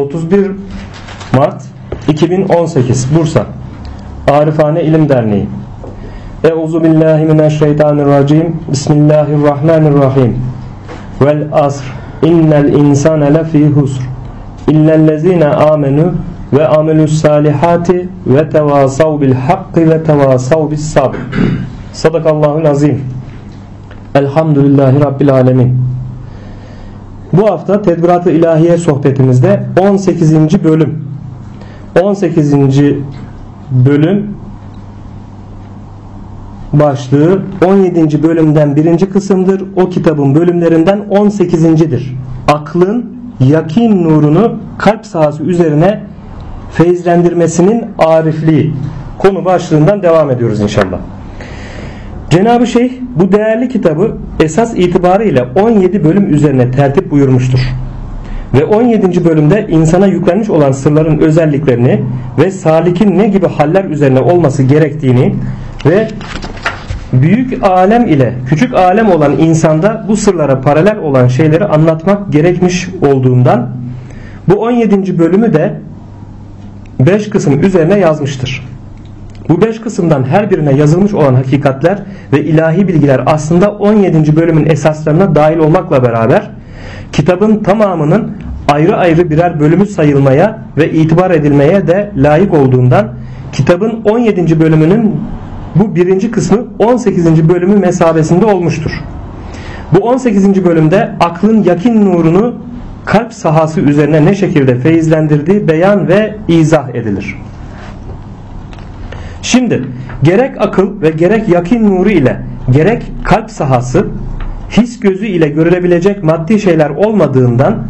31 Mart 2018 Bursa. Arifane İlim Derneği. Euzu billahi mineşşeytanirracim. Bismillahirrahmanirrahim. Vel asr. İnnel insane lefî husr. İllellezine amenu ve amelus salihati ve tevasav bil hakkı ve tevasav bis sabr. Sadakallahul azim. Elhamdülillahi Rabbil alemin Bu hafta Tedbirat-ı İlahiye sohbetimizde 18. bölüm 18. bölüm başlığı 17. bölümden birinci kısımdır. O kitabın bölümlerinden 18.dir. Aklın yakin nurunu kalp sahası üzerine feyizlendirmesinin arifliği konu başlığından devam ediyoruz inşallah. Cenab-ı Şeyh bu değerli kitabı esas itibarıyla 17 bölüm üzerine tertip buyurmuştur. Ve 17. bölümde insana yüklenmiş olan sırların özelliklerini ve salikin ne gibi haller üzerine olması gerektiğini ve büyük alem ile küçük alem olan insanda bu sırlara paralel olan şeyleri anlatmak gerekmiş olduğundan bu 17. bölümü de 5 kısım üzerine yazmıştır. Bu 5 kısımdan her birine yazılmış olan hakikatler ve ilahi bilgiler aslında 17. bölümün esaslarına dahil olmakla beraber kitabın tamamının ayrı ayrı birer bölümü sayılmaya ve itibar edilmeye de layık olduğundan kitabın 17. bölümünün bu birinci kısmı 18. bölümü mesabesinde olmuştur. Bu 18. bölümde aklın yakin nurunu kalp sahası üzerine ne şekilde feyizlendirdiği beyan ve izah edilir. Şimdi gerek akıl ve gerek yakin nuru ile gerek kalp sahası his gözü ile görülebilecek maddi şeyler olmadığından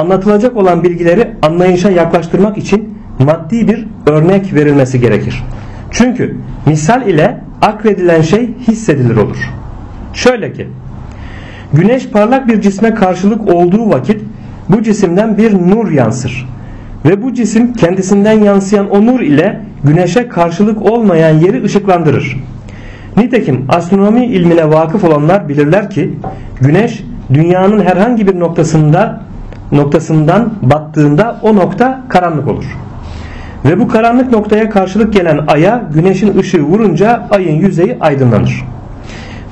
anlatılacak olan bilgileri anlayışa yaklaştırmak için maddi bir örnek verilmesi gerekir. Çünkü misal ile akredilen şey hissedilir olur. Şöyle ki güneş parlak bir cisme karşılık olduğu vakit bu cisimden bir nur yansır. Ve bu cisim kendisinden yansıyan o nur ile güneşe karşılık olmayan yeri ışıklandırır. Nitekim astronomi ilmine vakıf olanlar bilirler ki güneş dünyanın herhangi bir noktasında noktasından battığında o nokta karanlık olur. Ve bu karanlık noktaya karşılık gelen aya güneşin ışığı vurunca ayın yüzeyi aydınlanır.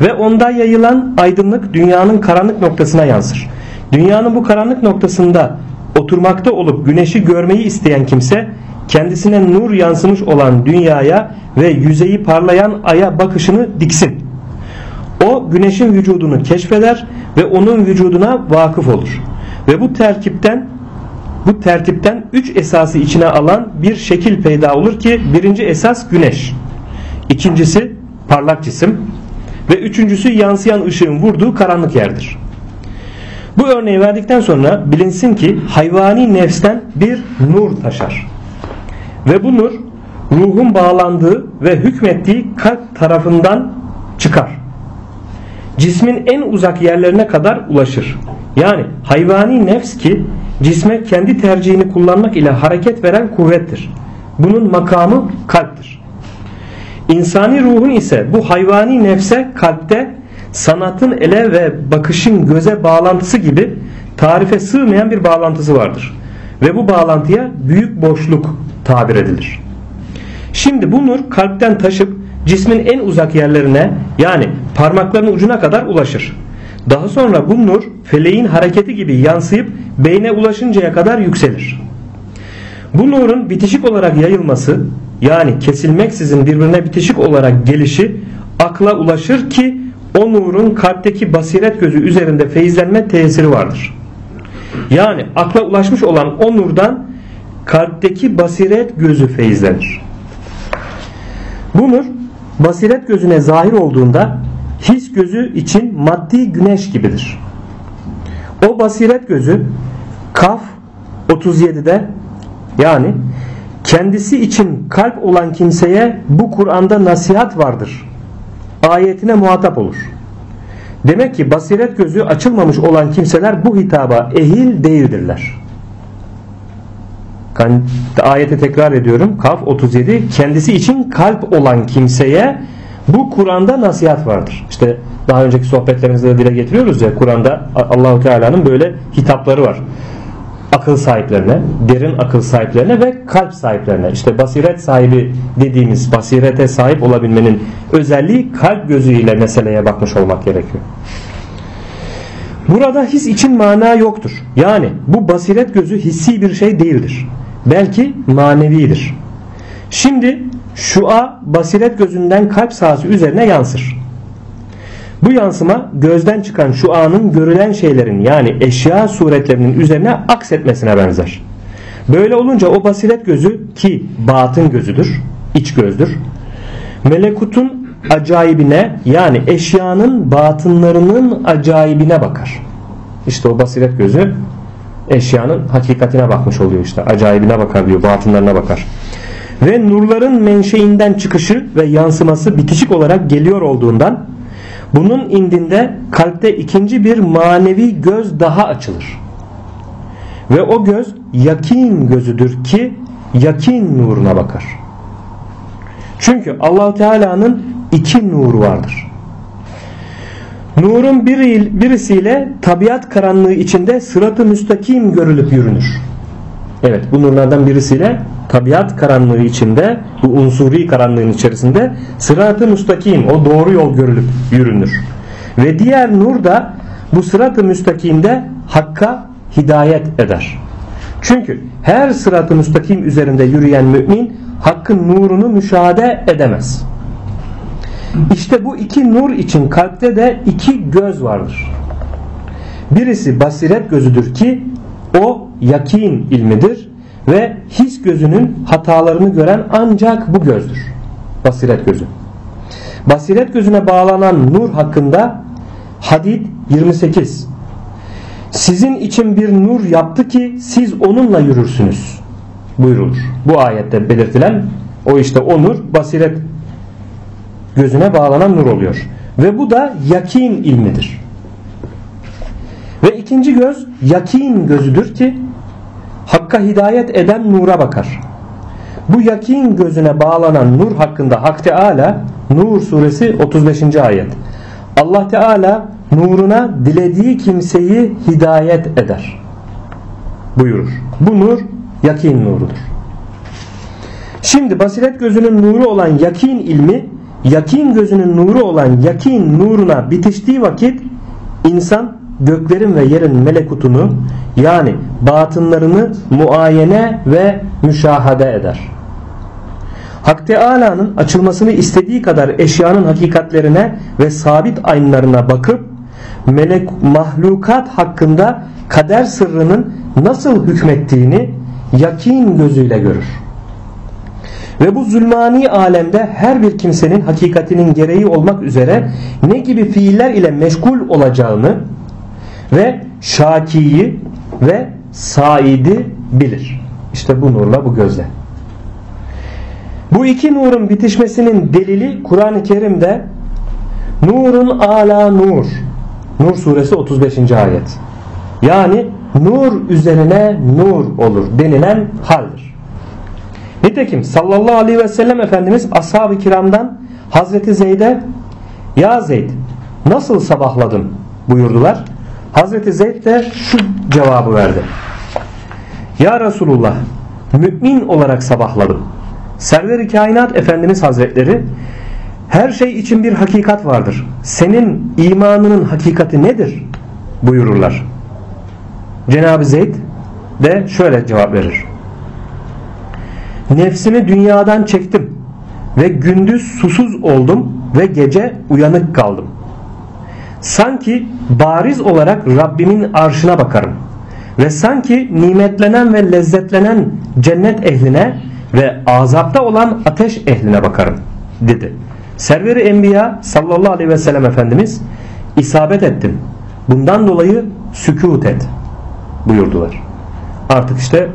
Ve onda yayılan aydınlık dünyanın karanlık noktasına yansır. Dünyanın bu karanlık noktasında oturmakta olup güneşi görmeyi isteyen kimse kendisine nur yansımış olan dünyaya ve yüzeyi parlayan aya bakışını diksin. O güneşin vücudunu keşfeder ve onun vücuduna vakıf olur. Ve bu terkipten bu tertipten üç esası içine alan bir şekil peyda olur ki birinci esas güneş, ikincisi parlak cisim ve üçüncüsü yansıyan ışığın vurduğu karanlık yerdir. Bu örneği verdikten sonra bilinsin ki hayvani nefsten bir nur taşar. Ve bu nur ruhun bağlandığı ve hükmettiği kalp tarafından çıkar. Cismin en uzak yerlerine kadar ulaşır. Yani hayvani nefs ki cisme kendi tercihini kullanmak ile hareket veren kuvvettir. Bunun makamı kalptir. İnsani ruhun ise bu hayvani nefse kalpte sanatın ele ve bakışın göze bağlantısı gibi tarife sığmayan bir bağlantısı vardır. Ve bu bağlantıya büyük boşluk tabir edilir. Şimdi bu nur kalpten taşıp cismin en uzak yerlerine yani parmakların ucuna kadar ulaşır. Daha sonra bu nur feleğin hareketi gibi yansıyıp beyne ulaşıncaya kadar yükselir. Bu nurun bitişik olarak yayılması yani kesilmeksizin birbirine bitişik olarak gelişi akla ulaşır ki o nurun kalpteki basiret gözü üzerinde feyizlenme tesiri vardır. Yani akla ulaşmış olan o nurdan kalpteki basiret gözü feyizlenir. Bu nur basiret gözüne zahir olduğunda his gözü için maddi güneş gibidir. O basiret gözü Kaf 37'de yani kendisi için kalp olan kimseye bu Kur'an'da nasihat vardır. Ayetine muhatap olur. Demek ki basiret gözü açılmamış olan kimseler bu hitaba ehil değildirler. Ayeti tekrar ediyorum. Kaf 37 kendisi için kalp olan kimseye bu Kur'an'da nasihat vardır. İşte daha önceki sohbetlerimizde de dile getiriyoruz ya Kur'an'da Allahu Teala'nın böyle hitapları var. Akıl sahiplerine, derin akıl sahiplerine ve kalp sahiplerine. İşte basiret sahibi dediğimiz basirete sahip olabilmenin özelliği kalp gözüyle meseleye bakmış olmak gerekiyor. Burada his için mana yoktur. Yani bu basiret gözü hissi bir şey değildir. Belki manevidir. Şimdi şua basiret gözünden kalp sahası üzerine yansır. Bu yansıma gözden çıkan şuanın görülen şeylerin yani eşya suretlerinin üzerine aksetmesine benzer. Böyle olunca o basiret gözü ki batın gözüdür, iç gözdür. Melekutun acayibine yani eşyanın batınlarının acayibine bakar. İşte o basiret gözü eşyanın hakikatine bakmış oluyor işte. Acayibine bakar diyor, batınlarına bakar. Ve nurların menşeinden çıkışı ve yansıması bitişik olarak geliyor olduğundan bunun indinde kalpte ikinci bir manevi göz daha açılır. Ve o göz yakin gözüdür ki yakin nuruna bakar. Çünkü allah Teala'nın iki nuru vardır. Nurun biri, birisiyle tabiat karanlığı içinde sıratı müstakim görülüp yürünür. Evet bu nurlardan birisiyle tabiat karanlığı içinde bu unsuri karanlığın içerisinde sırat-ı müstakim o doğru yol görülüp yürünür. Ve diğer nur da bu sırat-ı müstakimde hakka hidayet eder. Çünkü her sırat-ı müstakim üzerinde yürüyen mümin hakkın nurunu müşahede edemez. İşte bu iki nur için kalpte de iki göz vardır. Birisi basiret gözüdür ki o yakin ilmidir ve his gözünün hatalarını gören ancak bu gözdür. Basiret gözü. Basiret gözüne bağlanan nur hakkında Hadid 28 Sizin için bir nur yaptı ki siz onunla yürürsünüz buyurulur. Bu ayette belirtilen o işte o nur basiret gözüne bağlanan nur oluyor. Ve bu da yakin ilmidir. Ve ikinci göz yakin gözüdür ki Hakka hidayet eden nura bakar. Bu yakin gözüne bağlanan nur hakkında Hak Teala Nur suresi 35. ayet. Allah Teala nuruna dilediği kimseyi hidayet eder. Buyurur. Bu nur yakin nurudur. Şimdi basiret gözünün nuru olan yakin ilmi yakin gözünün nuru olan yakin nuruna bitiştiği vakit insan göklerin ve yerin melekutunu yani batınlarını muayene ve müşahede eder. Hak Teala'nın açılmasını istediği kadar eşyanın hakikatlerine ve sabit aynlarına bakıp melek mahlukat hakkında kader sırrının nasıl hükmettiğini yakin gözüyle görür. Ve bu zulmani alemde her bir kimsenin hakikatinin gereği olmak üzere ne gibi fiiller ile meşgul olacağını ve şakiyi ve saidi bilir. İşte bu nurla bu gözle. Bu iki nurun bitişmesinin delili Kur'an-ı Kerim'de Nurun ala nur. Nur suresi 35. ayet. Yani nur üzerine nur olur denilen haldir. Nitekim sallallahu aleyhi ve sellem Efendimiz ashab-ı kiramdan Hazreti Zeyd'e Ya Zeyd nasıl sabahladın buyurdular. Hazreti Zeyd de şu cevabı verdi. Ya Resulullah mümin olarak sabahladım. Server-i Kainat Efendimiz Hazretleri her şey için bir hakikat vardır. Senin imanının hakikati nedir? buyururlar. Cenab-ı Zeyd de şöyle cevap verir. Nefsimi dünyadan çektim ve gündüz susuz oldum ve gece uyanık kaldım. Sanki bariz olarak Rabbimin arşına bakarım. Ve sanki nimetlenen ve lezzetlenen cennet ehline ve azapta olan ateş ehline bakarım dedi. Serveri Enbiya sallallahu aleyhi ve sellem Efendimiz isabet ettim. Bundan dolayı sükut et buyurdular. Artık işte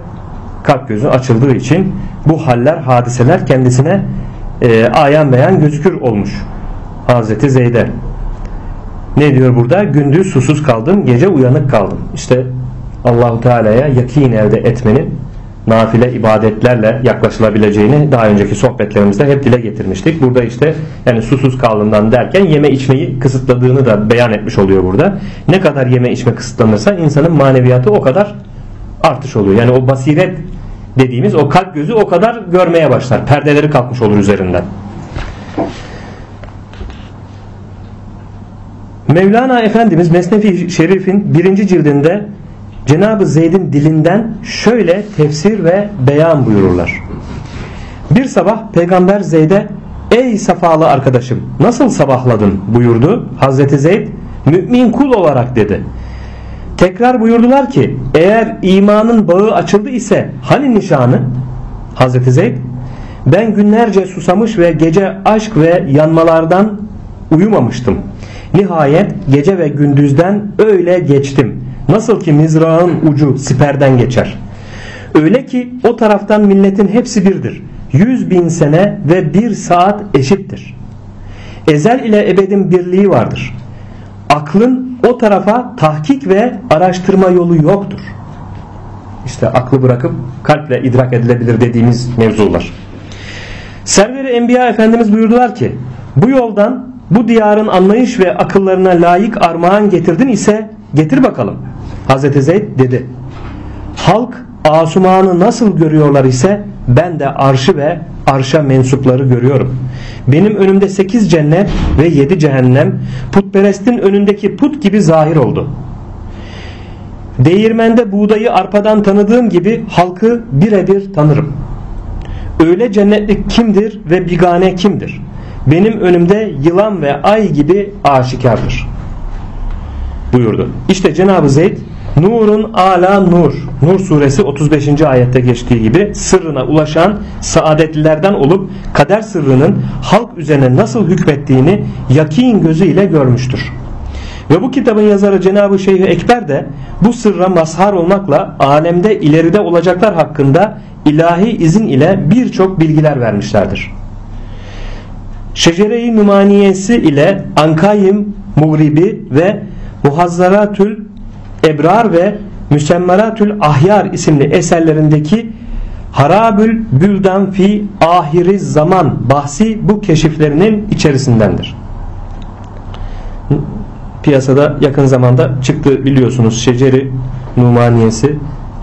kalp gözü açıldığı için bu haller hadiseler kendisine e, ayan beyan gözükür olmuş. Hazreti Zeyd'e ne diyor burada? Gündüz susuz kaldım, gece uyanık kaldım. İşte Allahu Teala'ya yakin elde etmenin nafile ibadetlerle yaklaşılabileceğini daha önceki sohbetlerimizde hep dile getirmiştik. Burada işte yani susuz kaldığından derken yeme içmeyi kısıtladığını da beyan etmiş oluyor burada. Ne kadar yeme içme kısıtlanırsa insanın maneviyatı o kadar artış oluyor. Yani o basiret dediğimiz o kalp gözü o kadar görmeye başlar. Perdeleri kalkmış olur üzerinden. Mevlana Efendimiz Mesnefi Şerif'in birinci cildinde Cenab-ı Zeyd'in dilinden şöyle tefsir ve beyan buyururlar. Bir sabah Peygamber Zeyd'e ey safalı arkadaşım nasıl sabahladın buyurdu. Hazreti Zeyd mümin kul olarak dedi. Tekrar buyurdular ki eğer imanın bağı açıldı ise hani nişanı? Hazreti Zeyd ben günlerce susamış ve gece aşk ve yanmalardan uyumamıştım. Nihayet gece ve gündüzden öyle geçtim. Nasıl ki mizrağın ucu siperden geçer. Öyle ki o taraftan milletin hepsi birdir. Yüz bin sene ve bir saat eşittir. Ezel ile ebedin birliği vardır. Aklın o tarafa tahkik ve araştırma yolu yoktur. İşte aklı bırakıp kalple idrak edilebilir dediğimiz mevzular. Serveri Enbiya Efendimiz buyurdular ki bu yoldan bu diyarın anlayış ve akıllarına layık armağan getirdin ise getir bakalım. Hazreti Zeyd dedi. Halk asumanı nasıl görüyorlar ise ben de arşı ve arşa mensupları görüyorum. Benim önümde sekiz cennet ve yedi cehennem putperestin önündeki put gibi zahir oldu. Değirmende buğdayı arpadan tanıdığım gibi halkı birebir tanırım. Öyle cennetlik kimdir ve bigane kimdir? Benim önümde yılan ve ay gibi aşikardır. Buyurdu. İşte Cenab-ı Zeyd Nurun ala nur. Nur suresi 35. ayette geçtiği gibi sırrına ulaşan saadetlilerden olup kader sırrının halk üzerine nasıl hükmettiğini yakin gözüyle görmüştür. Ve bu kitabın yazarı Cenab-ı Şeyh Ekber de bu sırra mazhar olmakla alemde ileride olacaklar hakkında ilahi izin ile birçok bilgiler vermişlerdir. Şecere-i Numaniyesi ile Ankayim Muğribi ve Muhazzaratül Ebrar ve Müsemmeratül Ahyar isimli eserlerindeki Harabül Büldan fi ahiri zaman bahsi bu keşiflerinin içerisindendir. Piyasada yakın zamanda çıktı biliyorsunuz Şeceri Numaniyesi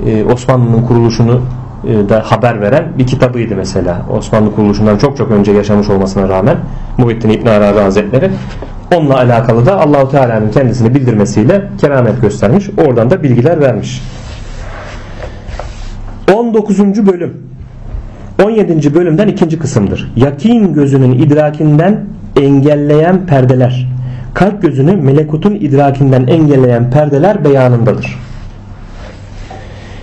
e, Osmanlı'nın kuruluşunu da haber veren bir kitabıydı mesela. Osmanlı kuruluşundan çok çok önce yaşamış olmasına rağmen Muhittin İbn Arabi Hazretleri onunla alakalı da Allahu Teala'nın kendisini bildirmesiyle keramet göstermiş. Oradan da bilgiler vermiş. 19. bölüm 17. bölümden ikinci kısımdır. Yakin gözünün idrakinden engelleyen perdeler. Kalp gözünü melekutun idrakinden engelleyen perdeler beyanındadır.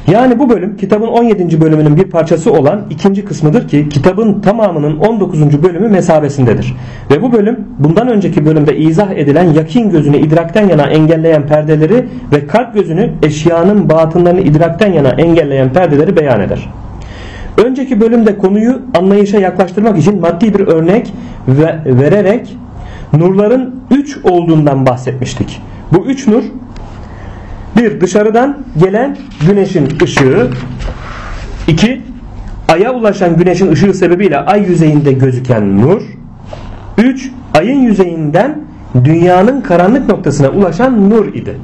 Yani bu bölüm kitabın 17. bölümünün bir parçası olan ikinci kısmıdır ki kitabın tamamının 19. bölümü mesabesindedir. Ve bu bölüm bundan önceki bölümde izah edilen yakin gözünü idrakten yana engelleyen perdeleri ve kalp gözünü eşyanın batınlarını idrakten yana engelleyen perdeleri beyan eder. Önceki bölümde konuyu anlayışa yaklaştırmak için maddi bir örnek ve vererek nurların 3 olduğundan bahsetmiştik. Bu 3 nur bir dışarıdan gelen güneşin ışığı. iki aya ulaşan güneşin ışığı sebebiyle ay yüzeyinde gözüken nur. Üç ayın yüzeyinden dünyanın karanlık noktasına ulaşan nur idi.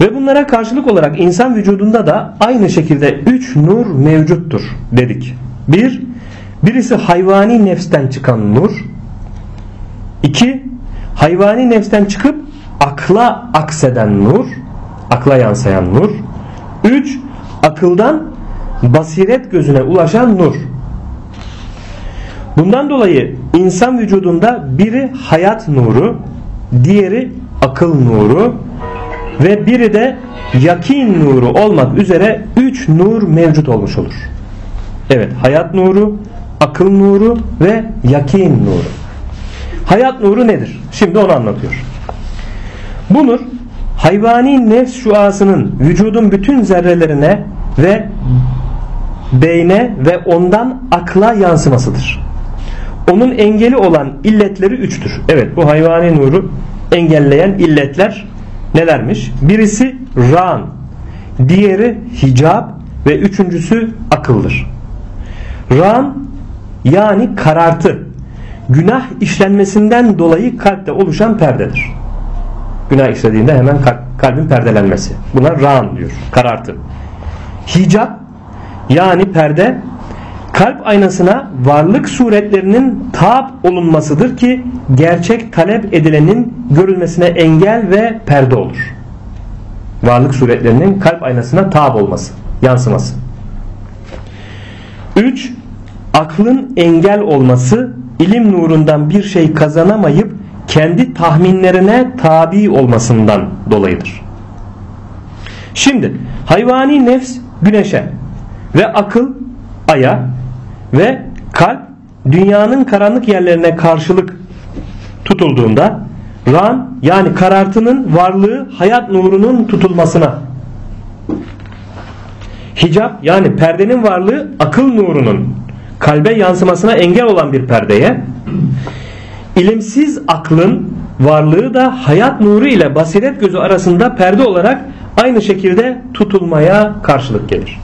Ve bunlara karşılık olarak insan vücudunda da aynı şekilde üç nur mevcuttur dedik. Bir, birisi hayvani nefsten çıkan nur. İki, hayvani nefsten çıkıp akla akseden nur, akla yansıyan nur. 3. Akıldan basiret gözüne ulaşan nur. Bundan dolayı insan vücudunda biri hayat nuru, diğeri akıl nuru ve biri de yakin nuru olmak üzere üç nur mevcut olmuş olur. Evet hayat nuru, akıl nuru ve yakin nuru. Hayat nuru nedir? Şimdi onu anlatıyor. Bu nur hayvani nefs şuasının vücudun bütün zerrelerine ve beyne ve ondan akla yansımasıdır. Onun engeli olan illetleri üçtür. Evet bu hayvani nuru engelleyen illetler nelermiş? Birisi ran, diğeri hicab ve üçüncüsü akıldır. Ran yani karartı, günah işlenmesinden dolayı kalpte oluşan perdedir. Günah işlediğinde hemen kalbin perdelenmesi. Buna ran diyor. Karartı. Hicap yani perde kalp aynasına varlık suretlerinin taap olunmasıdır ki gerçek talep edilenin görülmesine engel ve perde olur. Varlık suretlerinin kalp aynasına taap olması, yansıması. 3. Aklın engel olması, ilim nurundan bir şey kazanamayıp kendi tahminlerine tabi olmasından dolayıdır. Şimdi hayvani nefs güneşe ve akıl aya ve kalp dünyanın karanlık yerlerine karşılık tutulduğunda ran yani karartının varlığı hayat nurunun tutulmasına hicap yani perdenin varlığı akıl nurunun kalbe yansımasına engel olan bir perdeye ilimsiz aklın varlığı da hayat nuru ile basiret gözü arasında perde olarak aynı şekilde tutulmaya karşılık gelir.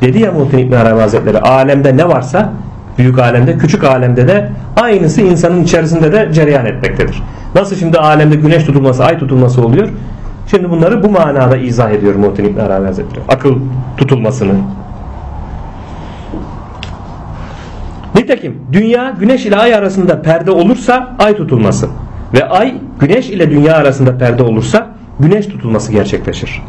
Dedi ya Muhittin İbn Arabi Hazretleri alemde ne varsa büyük alemde küçük alemde de aynısı insanın içerisinde de cereyan etmektedir. Nasıl şimdi alemde güneş tutulması ay tutulması oluyor? Şimdi bunları bu manada izah ediyor Muhittin İbn Arabi Hazretleri. Akıl tutulmasını. Nitekim dünya güneş ile ay arasında perde olursa ay tutulması ve ay güneş ile dünya arasında perde olursa güneş tutulması gerçekleşir.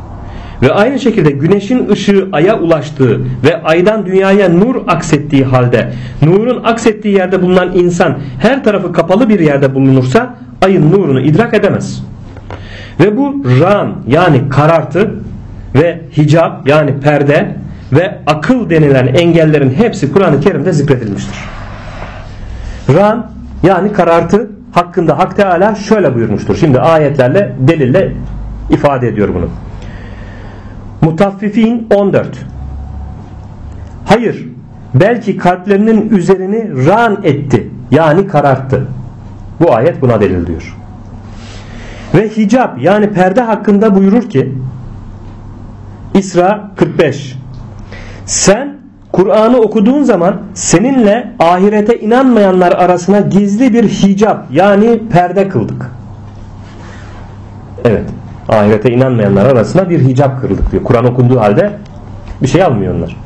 Ve aynı şekilde güneşin ışığı aya ulaştığı ve aydan dünyaya nur aksettiği halde nurun aksettiği yerde bulunan insan her tarafı kapalı bir yerde bulunursa ayın nurunu idrak edemez. Ve bu ran yani karartı ve hicap yani perde ve akıl denilen engellerin hepsi Kur'an-ı Kerim'de zikredilmiştir. Ran yani karartı hakkında Hak Teala şöyle buyurmuştur. Şimdi ayetlerle delille ifade ediyor bunu. Mutaffifin 14 Hayır belki kalplerinin üzerini ran etti yani kararttı. Bu ayet buna delil diyor. Ve hicap yani perde hakkında buyurur ki İsra 45 Sen Kur'an'ı okuduğun zaman seninle ahirete inanmayanlar arasına gizli bir hicap yani perde kıldık. Evet ahirete inanmayanlar arasında bir hicap kırıldık diyor. Kur'an okunduğu halde bir şey almıyorlar.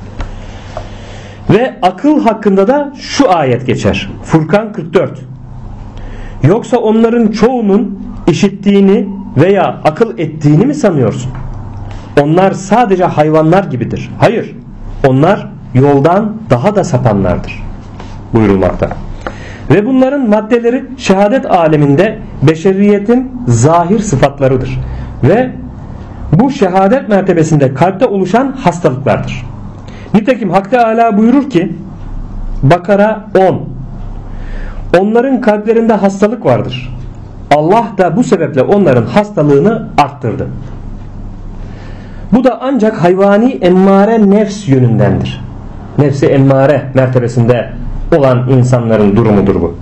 Ve akıl hakkında da şu ayet geçer. Furkan 44. Yoksa onların çoğunun işittiğini veya akıl ettiğini mi sanıyorsun? Onlar sadece hayvanlar gibidir. Hayır. Onlar yoldan daha da sapanlardır. Buyurulmakta. Ve bunların maddeleri şehadet aleminde beşeriyetin zahir sıfatlarıdır ve bu şehadet mertebesinde kalpte oluşan hastalıklardır. Nitekim Hak Teala buyurur ki Bakara 10 Onların kalplerinde hastalık vardır. Allah da bu sebeple onların hastalığını arttırdı. Bu da ancak hayvani emmare nefs yönündendir. Nefsi emmare mertebesinde olan insanların durumudur bu.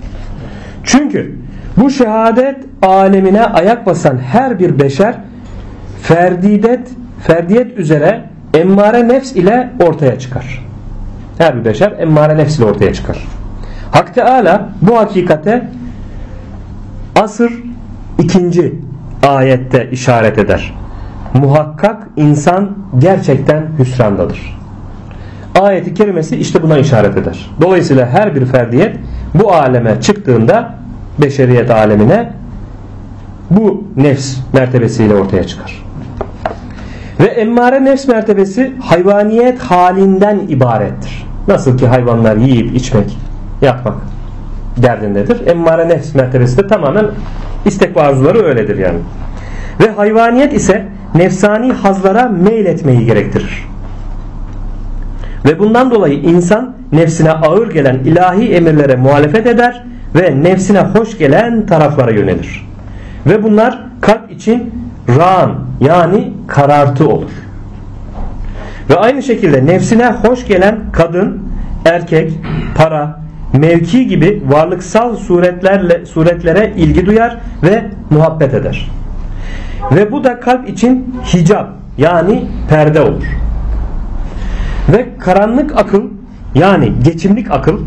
Çünkü bu şehadet alemine ayak basan her bir beşer ferdidet, ferdiyet üzere emmare nefs ile ortaya çıkar. Her bir beşer emmare nefs ile ortaya çıkar. Hak Teala bu hakikate asır ikinci ayette işaret eder. Muhakkak insan gerçekten hüsrandadır. Ayeti kerimesi işte buna işaret eder. Dolayısıyla her bir ferdiyet bu aleme çıktığında beşeriyet alemine bu nefs mertebesiyle ortaya çıkar. Ve emmare nefs mertebesi hayvaniyet halinden ibarettir. Nasıl ki hayvanlar yiyip içmek, yapmak derdindedir. Emmare nefs mertebesi de tamamen istek ve arzuları öyledir yani. Ve hayvaniyet ise nefsani hazlara meyletmeyi gerektirir. Ve bundan dolayı insan nefsine ağır gelen ilahi emirlere muhalefet eder ve nefsine hoş gelen taraflara yönelir. Ve bunlar kalp için ran yani karartı olur. Ve aynı şekilde nefsine hoş gelen kadın, erkek, para, mevki gibi varlıksal suretlerle suretlere ilgi duyar ve muhabbet eder. Ve bu da kalp için hicap yani perde olur. Ve karanlık akıl yani geçimlik akıl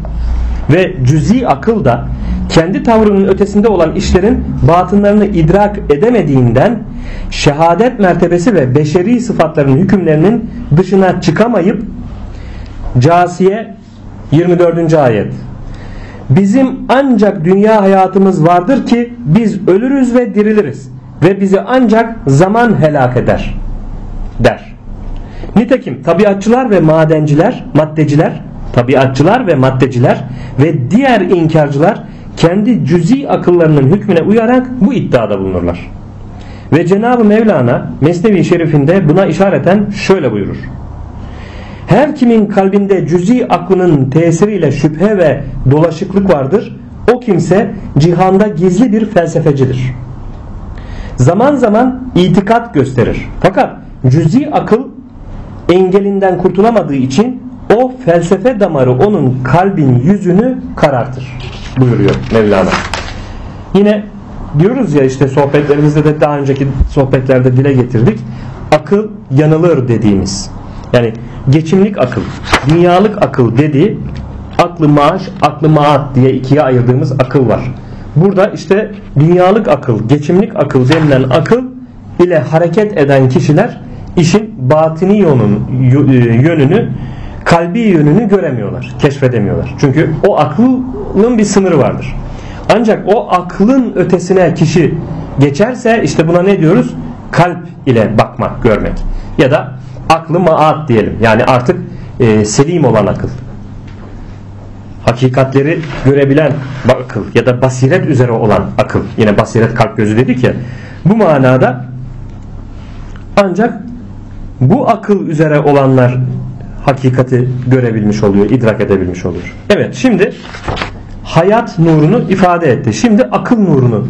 ve cüzi akıl da kendi tavrının ötesinde olan işlerin batınlarını idrak edemediğinden şehadet mertebesi ve beşeri sıfatların hükümlerinin dışına çıkamayıp Casiye 24. ayet Bizim ancak dünya hayatımız vardır ki biz ölürüz ve diriliriz ve bizi ancak zaman helak eder der. Nitekim tabiatçılar ve madenciler, maddeciler, tabiatçılar ve maddeciler ve diğer inkarcılar kendi cüzi akıllarının hükmüne uyarak bu iddiada bulunurlar. Ve Cenab-ı Mevlana Mesnevi Şerifinde buna işareten şöyle buyurur. Her kimin kalbinde cüzi aklının tesiriyle şüphe ve dolaşıklık vardır, o kimse cihanda gizli bir felsefecidir. Zaman zaman itikat gösterir. Fakat cüzi akıl engelinden kurtulamadığı için o felsefe damarı onun kalbin yüzünü karartır buyuruyor Mevlana. Yine diyoruz ya işte sohbetlerimizde de daha önceki sohbetlerde dile getirdik. Akıl yanılır dediğimiz. Yani geçimlik akıl, dünyalık akıl dediği aklı maaş, aklı maat diye ikiye ayırdığımız akıl var. Burada işte dünyalık akıl, geçimlik akıl denilen akıl ile hareket eden kişiler işin batini yönün, yönünü kalbi yönünü göremiyorlar, keşfedemiyorlar. Çünkü o aklın bir sınırı vardır. Ancak o aklın ötesine kişi geçerse işte buna ne diyoruz? Kalp ile bakmak, görmek. Ya da aklı maat diyelim. Yani artık e, selim olan akıl. Hakikatleri görebilen akıl ya da basiret üzere olan akıl. Yine basiret kalp gözü dedik ya. Bu manada ancak bu akıl üzere olanlar hakikati görebilmiş oluyor, idrak edebilmiş oluyor. Evet şimdi hayat nurunu ifade etti. Şimdi akıl nurunu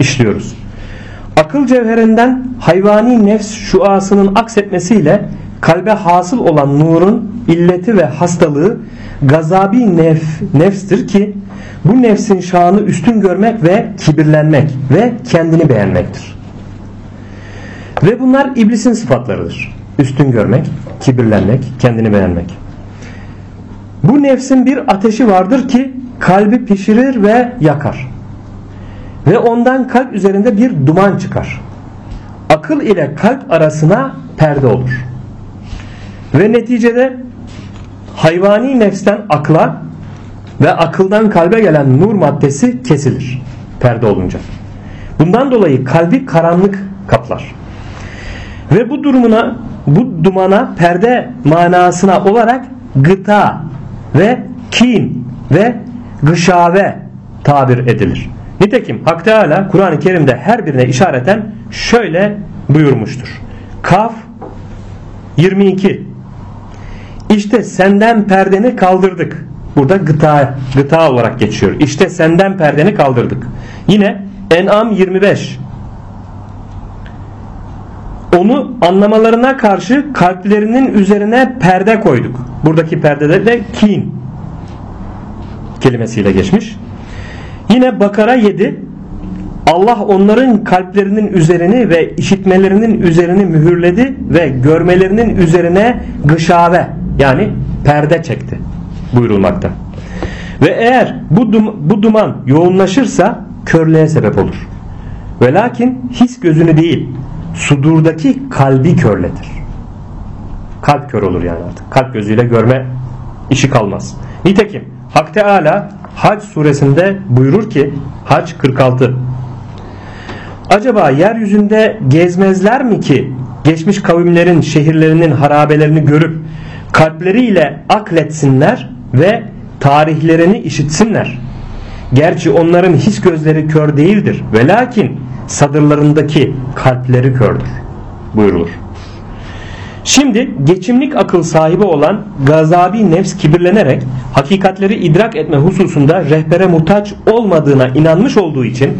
işliyoruz. Akıl cevherinden hayvani nefs şuasının aksetmesiyle kalbe hasıl olan nurun illeti ve hastalığı gazabi nef, nefstir ki bu nefsin şanı üstün görmek ve kibirlenmek ve kendini beğenmektir. Ve bunlar iblisin sıfatlarıdır. Üstün görmek, kibirlenmek, kendini beğenmek. Bu nefsin bir ateşi vardır ki kalbi pişirir ve yakar. Ve ondan kalp üzerinde bir duman çıkar. Akıl ile kalp arasına perde olur. Ve neticede hayvani nefsten akla ve akıldan kalbe gelen nur maddesi kesilir perde olunca. Bundan dolayı kalbi karanlık kaplar. Ve bu durumuna bu dumana perde manasına olarak gıta ve kin ve gışave tabir edilir. Nitekim Hak Teala Kur'an-ı Kerim'de her birine işareten şöyle buyurmuştur. Kaf 22 İşte senden perdeni kaldırdık. Burada gıta, gıta olarak geçiyor. İşte senden perdeni kaldırdık. Yine En'am 25 onu anlamalarına karşı kalplerinin üzerine perde koyduk. Buradaki perdede de kin kelimesiyle geçmiş. Yine Bakara 7 Allah onların kalplerinin üzerini ve işitmelerinin üzerini mühürledi ve görmelerinin üzerine gışave yani perde çekti buyurulmakta. Ve eğer bu, dum bu duman yoğunlaşırsa körlüğe sebep olur. Ve lakin his gözünü değil sudurdaki kalbi körletir. Kalp kör olur yani artık. Kalp gözüyle görme işi kalmaz. Nitekim Hak Teala Hac suresinde buyurur ki Hac 46 Acaba yeryüzünde gezmezler mi ki geçmiş kavimlerin şehirlerinin harabelerini görüp kalpleriyle akletsinler ve tarihlerini işitsinler. Gerçi onların his gözleri kör değildir ve lakin sadırlarındaki kalpleri kördür buyurulur. Şimdi geçimlik akıl sahibi olan gazabi nefs kibirlenerek hakikatleri idrak etme hususunda rehbere muhtaç olmadığına inanmış olduğu için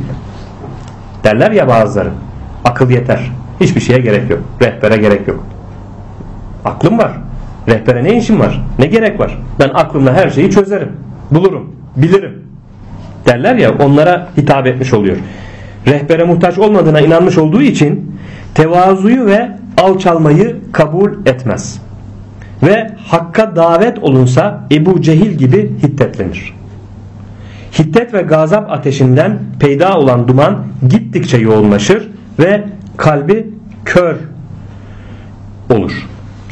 derler ya bazıları akıl yeter. Hiçbir şeye gerek yok. Rehbere gerek yok. Aklım var. Rehbere ne işim var? Ne gerek var? Ben aklımla her şeyi çözerim. Bulurum. Bilirim. Derler ya onlara hitap etmiş oluyor rehbere muhtaç olmadığına inanmış olduğu için tevazuyu ve alçalmayı kabul etmez. Ve hakka davet olunsa Ebu Cehil gibi hiddetlenir. hiddet ve gazap ateşinden peyda olan duman gittikçe yoğunlaşır ve kalbi kör olur.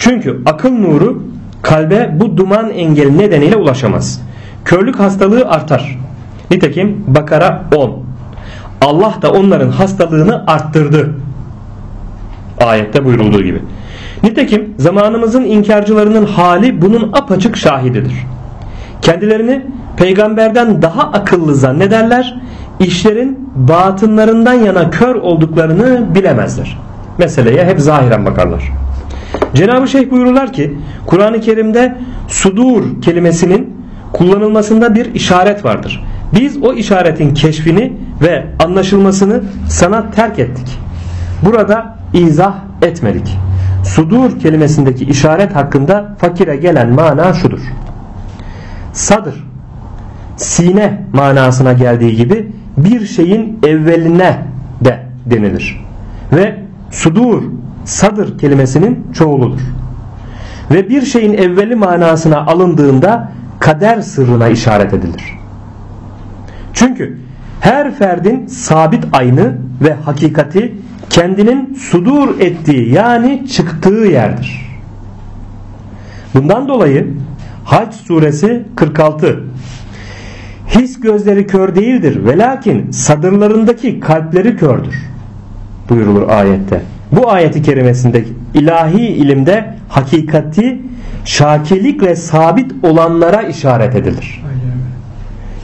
Çünkü akıl nuru kalbe bu duman engeli nedeniyle ulaşamaz. Körlük hastalığı artar. Nitekim Bakara 10. Allah da onların hastalığını arttırdı. Ayette buyurulduğu gibi. Nitekim zamanımızın inkarcılarının hali bunun apaçık şahididir. Kendilerini peygamberden daha akıllı zannederler, işlerin batınlarından yana kör olduklarını bilemezler. Meseleye hep zahiren bakarlar. Cenab-ı Şeyh buyururlar ki Kur'an-ı Kerim'de sudur kelimesinin kullanılmasında bir işaret vardır. Biz o işaretin keşfini ve anlaşılmasını sana terk ettik. Burada izah etmedik. Sudur kelimesindeki işaret hakkında fakire gelen mana şudur. Sadır, sine manasına geldiği gibi bir şeyin evveline de denilir. Ve sudur, sadır kelimesinin çoğuludur. Ve bir şeyin evveli manasına alındığında kader sırrına işaret edilir. Çünkü her ferdin sabit aynı ve hakikati kendinin sudur ettiği yani çıktığı yerdir. Bundan dolayı Hac suresi 46 His gözleri kör değildir ve lakin sadırlarındaki kalpleri kördür buyurulur ayette. Bu ayeti kerimesinde ilahi ilimde hakikati şakilikle sabit olanlara işaret edilir.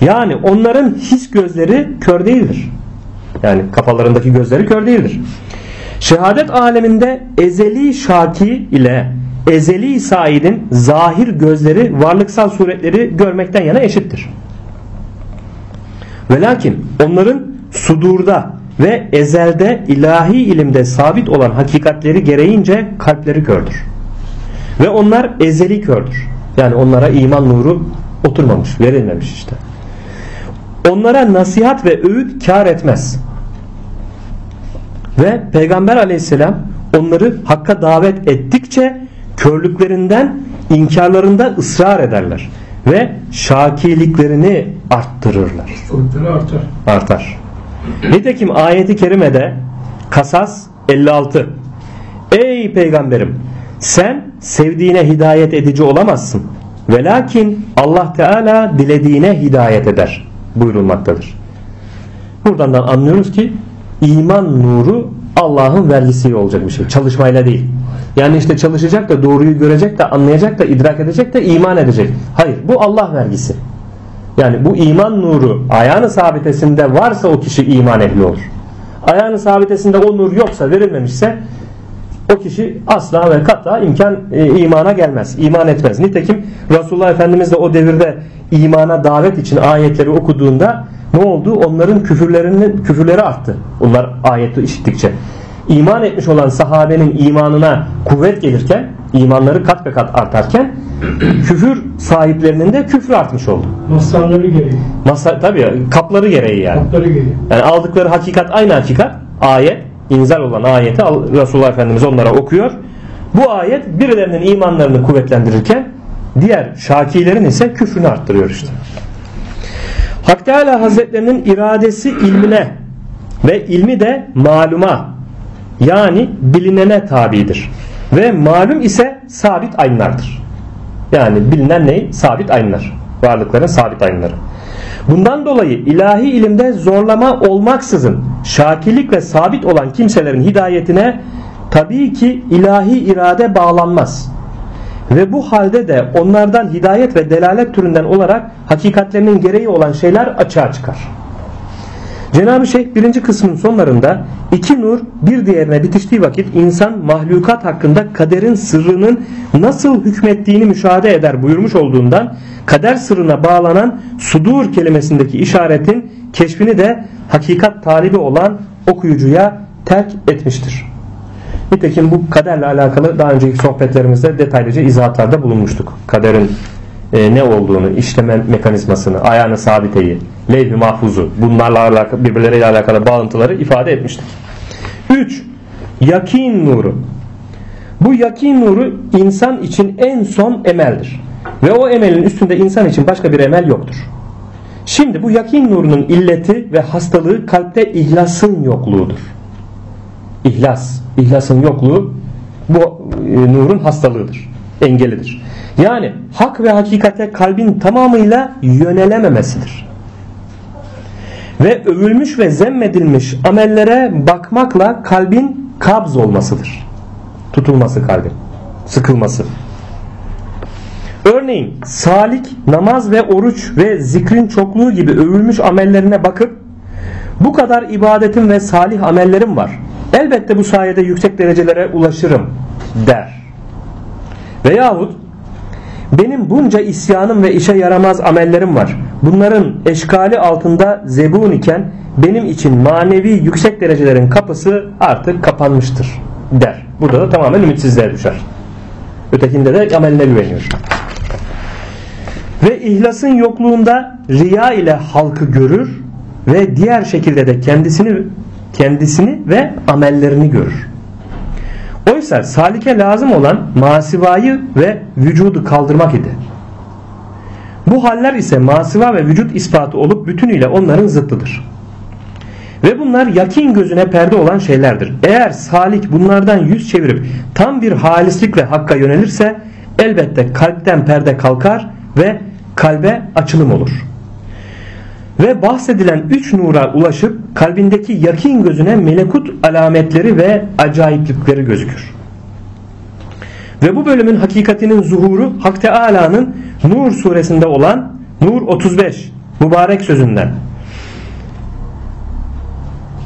Yani onların his gözleri kör değildir. Yani kafalarındaki gözleri kör değildir. Şehadet aleminde ezeli şaki ile ezeli saidin zahir gözleri varlıksal suretleri görmekten yana eşittir. Ve lakin onların sudurda ve ezelde ilahi ilimde sabit olan hakikatleri gereğince kalpleri kördür. Ve onlar ezeli kördür. Yani onlara iman nuru oturmamış, verilmemiş işte. Onlara nasihat ve öğüt kar etmez. Ve Peygamber aleyhisselam onları hakka davet ettikçe körlüklerinden inkarlarında ısrar ederler. Ve şakiliklerini arttırırlar. artar. Artar. Nitekim ayeti kerimede Kasas 56 Ey peygamberim sen sevdiğine hidayet edici olamazsın. Ve lakin Allah Teala dilediğine hidayet eder buyurulmaktadır. Buradan da anlıyoruz ki iman nuru Allah'ın vergisi olacak bir şey. Çalışmayla değil. Yani işte çalışacak da doğruyu görecek de anlayacak da idrak edecek de iman edecek. Hayır bu Allah vergisi. Yani bu iman nuru ayağını sabitesinde varsa o kişi iman ehli olur. Ayağını sabitesinde o nur yoksa verilmemişse o kişi asla ve katla imkan e, imana gelmez. iman etmez. Nitekim Resulullah Efendimiz de o devirde imana davet için ayetleri okuduğunda ne oldu? Onların küfürlerinin küfürleri arttı. Onlar ayeti işittikçe. İman etmiş olan sahabenin imanına kuvvet gelirken, imanları kat kat artarken küfür sahiplerinin de küfrü artmış oldu. Maslarları gereği. Masa tabii kapları gereği yani. Kapları gereği. Yani aldıkları hakikat aynı hakikat. Ayet, inzal olan ayeti Resulullah Efendimiz onlara okuyor. Bu ayet birilerinin imanlarını kuvvetlendirirken diğer şakilerin ise küfrünü arttırıyor işte. Hak Teala Hazretlerinin iradesi ilmine ve ilmi de maluma yani bilinene tabidir. Ve malum ise sabit aynlardır. Yani bilinen ne? Sabit aynlar. Varlıkların sabit aynları. Bundan dolayı ilahi ilimde zorlama olmaksızın şakilik ve sabit olan kimselerin hidayetine tabii ki ilahi irade bağlanmaz. Ve bu halde de onlardan hidayet ve delalet türünden olarak hakikatlerinin gereği olan şeyler açığa çıkar. Cenab-ı Şeyh birinci kısmın sonlarında iki nur bir diğerine bitiştiği vakit insan mahlukat hakkında kaderin sırrının nasıl hükmettiğini müşahede eder buyurmuş olduğundan kader sırrına bağlanan sudur kelimesindeki işaretin keşfini de hakikat talibi olan okuyucuya terk etmiştir. Nitekim bu kaderle alakalı daha önceki sohbetlerimizde detaylıca izahatlarda bulunmuştuk. Kaderin e, ne olduğunu, işleme mekanizmasını, ayağını sabiteyi, levh-i mahfuzu bunlarla alakalı, birbirleriyle alakalı bağlantıları ifade etmiştik. 3. Yakin nuru. Bu yakin nuru insan için en son emeldir. Ve o emelin üstünde insan için başka bir emel yoktur. Şimdi bu yakin nurunun illeti ve hastalığı kalpte ihlasın yokluğudur. İhlas, ihlasın yokluğu bu e, nurun hastalığıdır, engelidir. Yani hak ve hakikate kalbin tamamıyla yönelememesidir. Ve övülmüş ve zemmedilmiş amellere bakmakla kalbin kabz olmasıdır. Tutulması kalbin, sıkılması. Örneğin salik, namaz ve oruç ve zikrin çokluğu gibi övülmüş amellerine bakıp bu kadar ibadetim ve salih amellerim var. Elbette bu sayede yüksek derecelere ulaşırım der. Veyahut benim bunca isyanım ve işe yaramaz amellerim var. Bunların eşkali altında zebun iken benim için manevi yüksek derecelerin kapısı artık kapanmıştır der. Burada da tamamen ümitsizliğe düşer. Ötekinde de ameline güveniyor. Ve ihlasın yokluğunda riya ile halkı görür ve diğer şekilde de kendisini kendisini ve amellerini görür. Oysa salike lazım olan masivayı ve vücudu kaldırmak idi. Bu haller ise masiva ve vücut ispatı olup bütünüyle onların zıttıdır. Ve bunlar yakin gözüne perde olan şeylerdir. Eğer salik bunlardan yüz çevirip tam bir halislik ve hakka yönelirse elbette kalpten perde kalkar ve kalbe açılım olur. Ve bahsedilen üç nura ulaşıp kalbindeki yakin gözüne melekut alametleri ve acayiplikleri gözükür. Ve bu bölümün hakikatinin zuhuru Hak Teala'nın Nur suresinde olan Nur 35 mübarek sözünden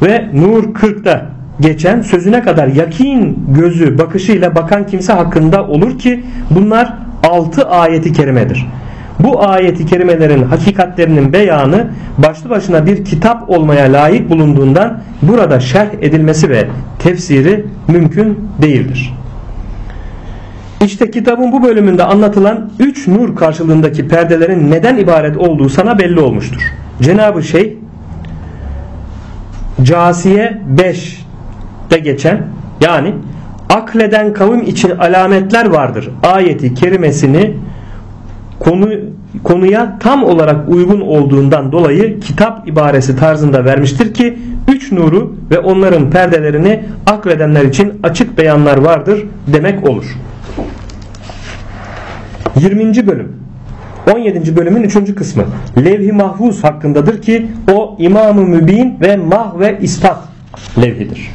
ve Nur 40'da geçen sözüne kadar yakin gözü bakışıyla bakan kimse hakkında olur ki bunlar 6 ayeti kerimedir. Bu ayeti kerimelerin hakikatlerinin beyanı başlı başına bir kitap olmaya layık bulunduğundan burada şerh edilmesi ve tefsiri mümkün değildir. İşte kitabın bu bölümünde anlatılan üç nur karşılığındaki perdelerin neden ibaret olduğu sana belli olmuştur. Cenab-ı Şey Casiye 5'te geçen yani akleden kavim için alametler vardır ayeti kerimesini konu konuya tam olarak uygun olduğundan dolayı kitap ibaresi tarzında vermiştir ki üç nuru ve onların perdelerini akledenler için açık beyanlar vardır demek olur. 20. bölüm 17. bölümün 3. kısmı Levh-i Mahfuz hakkındadır ki o İmam-ı Mübin ve Mah ve İspat levhidir.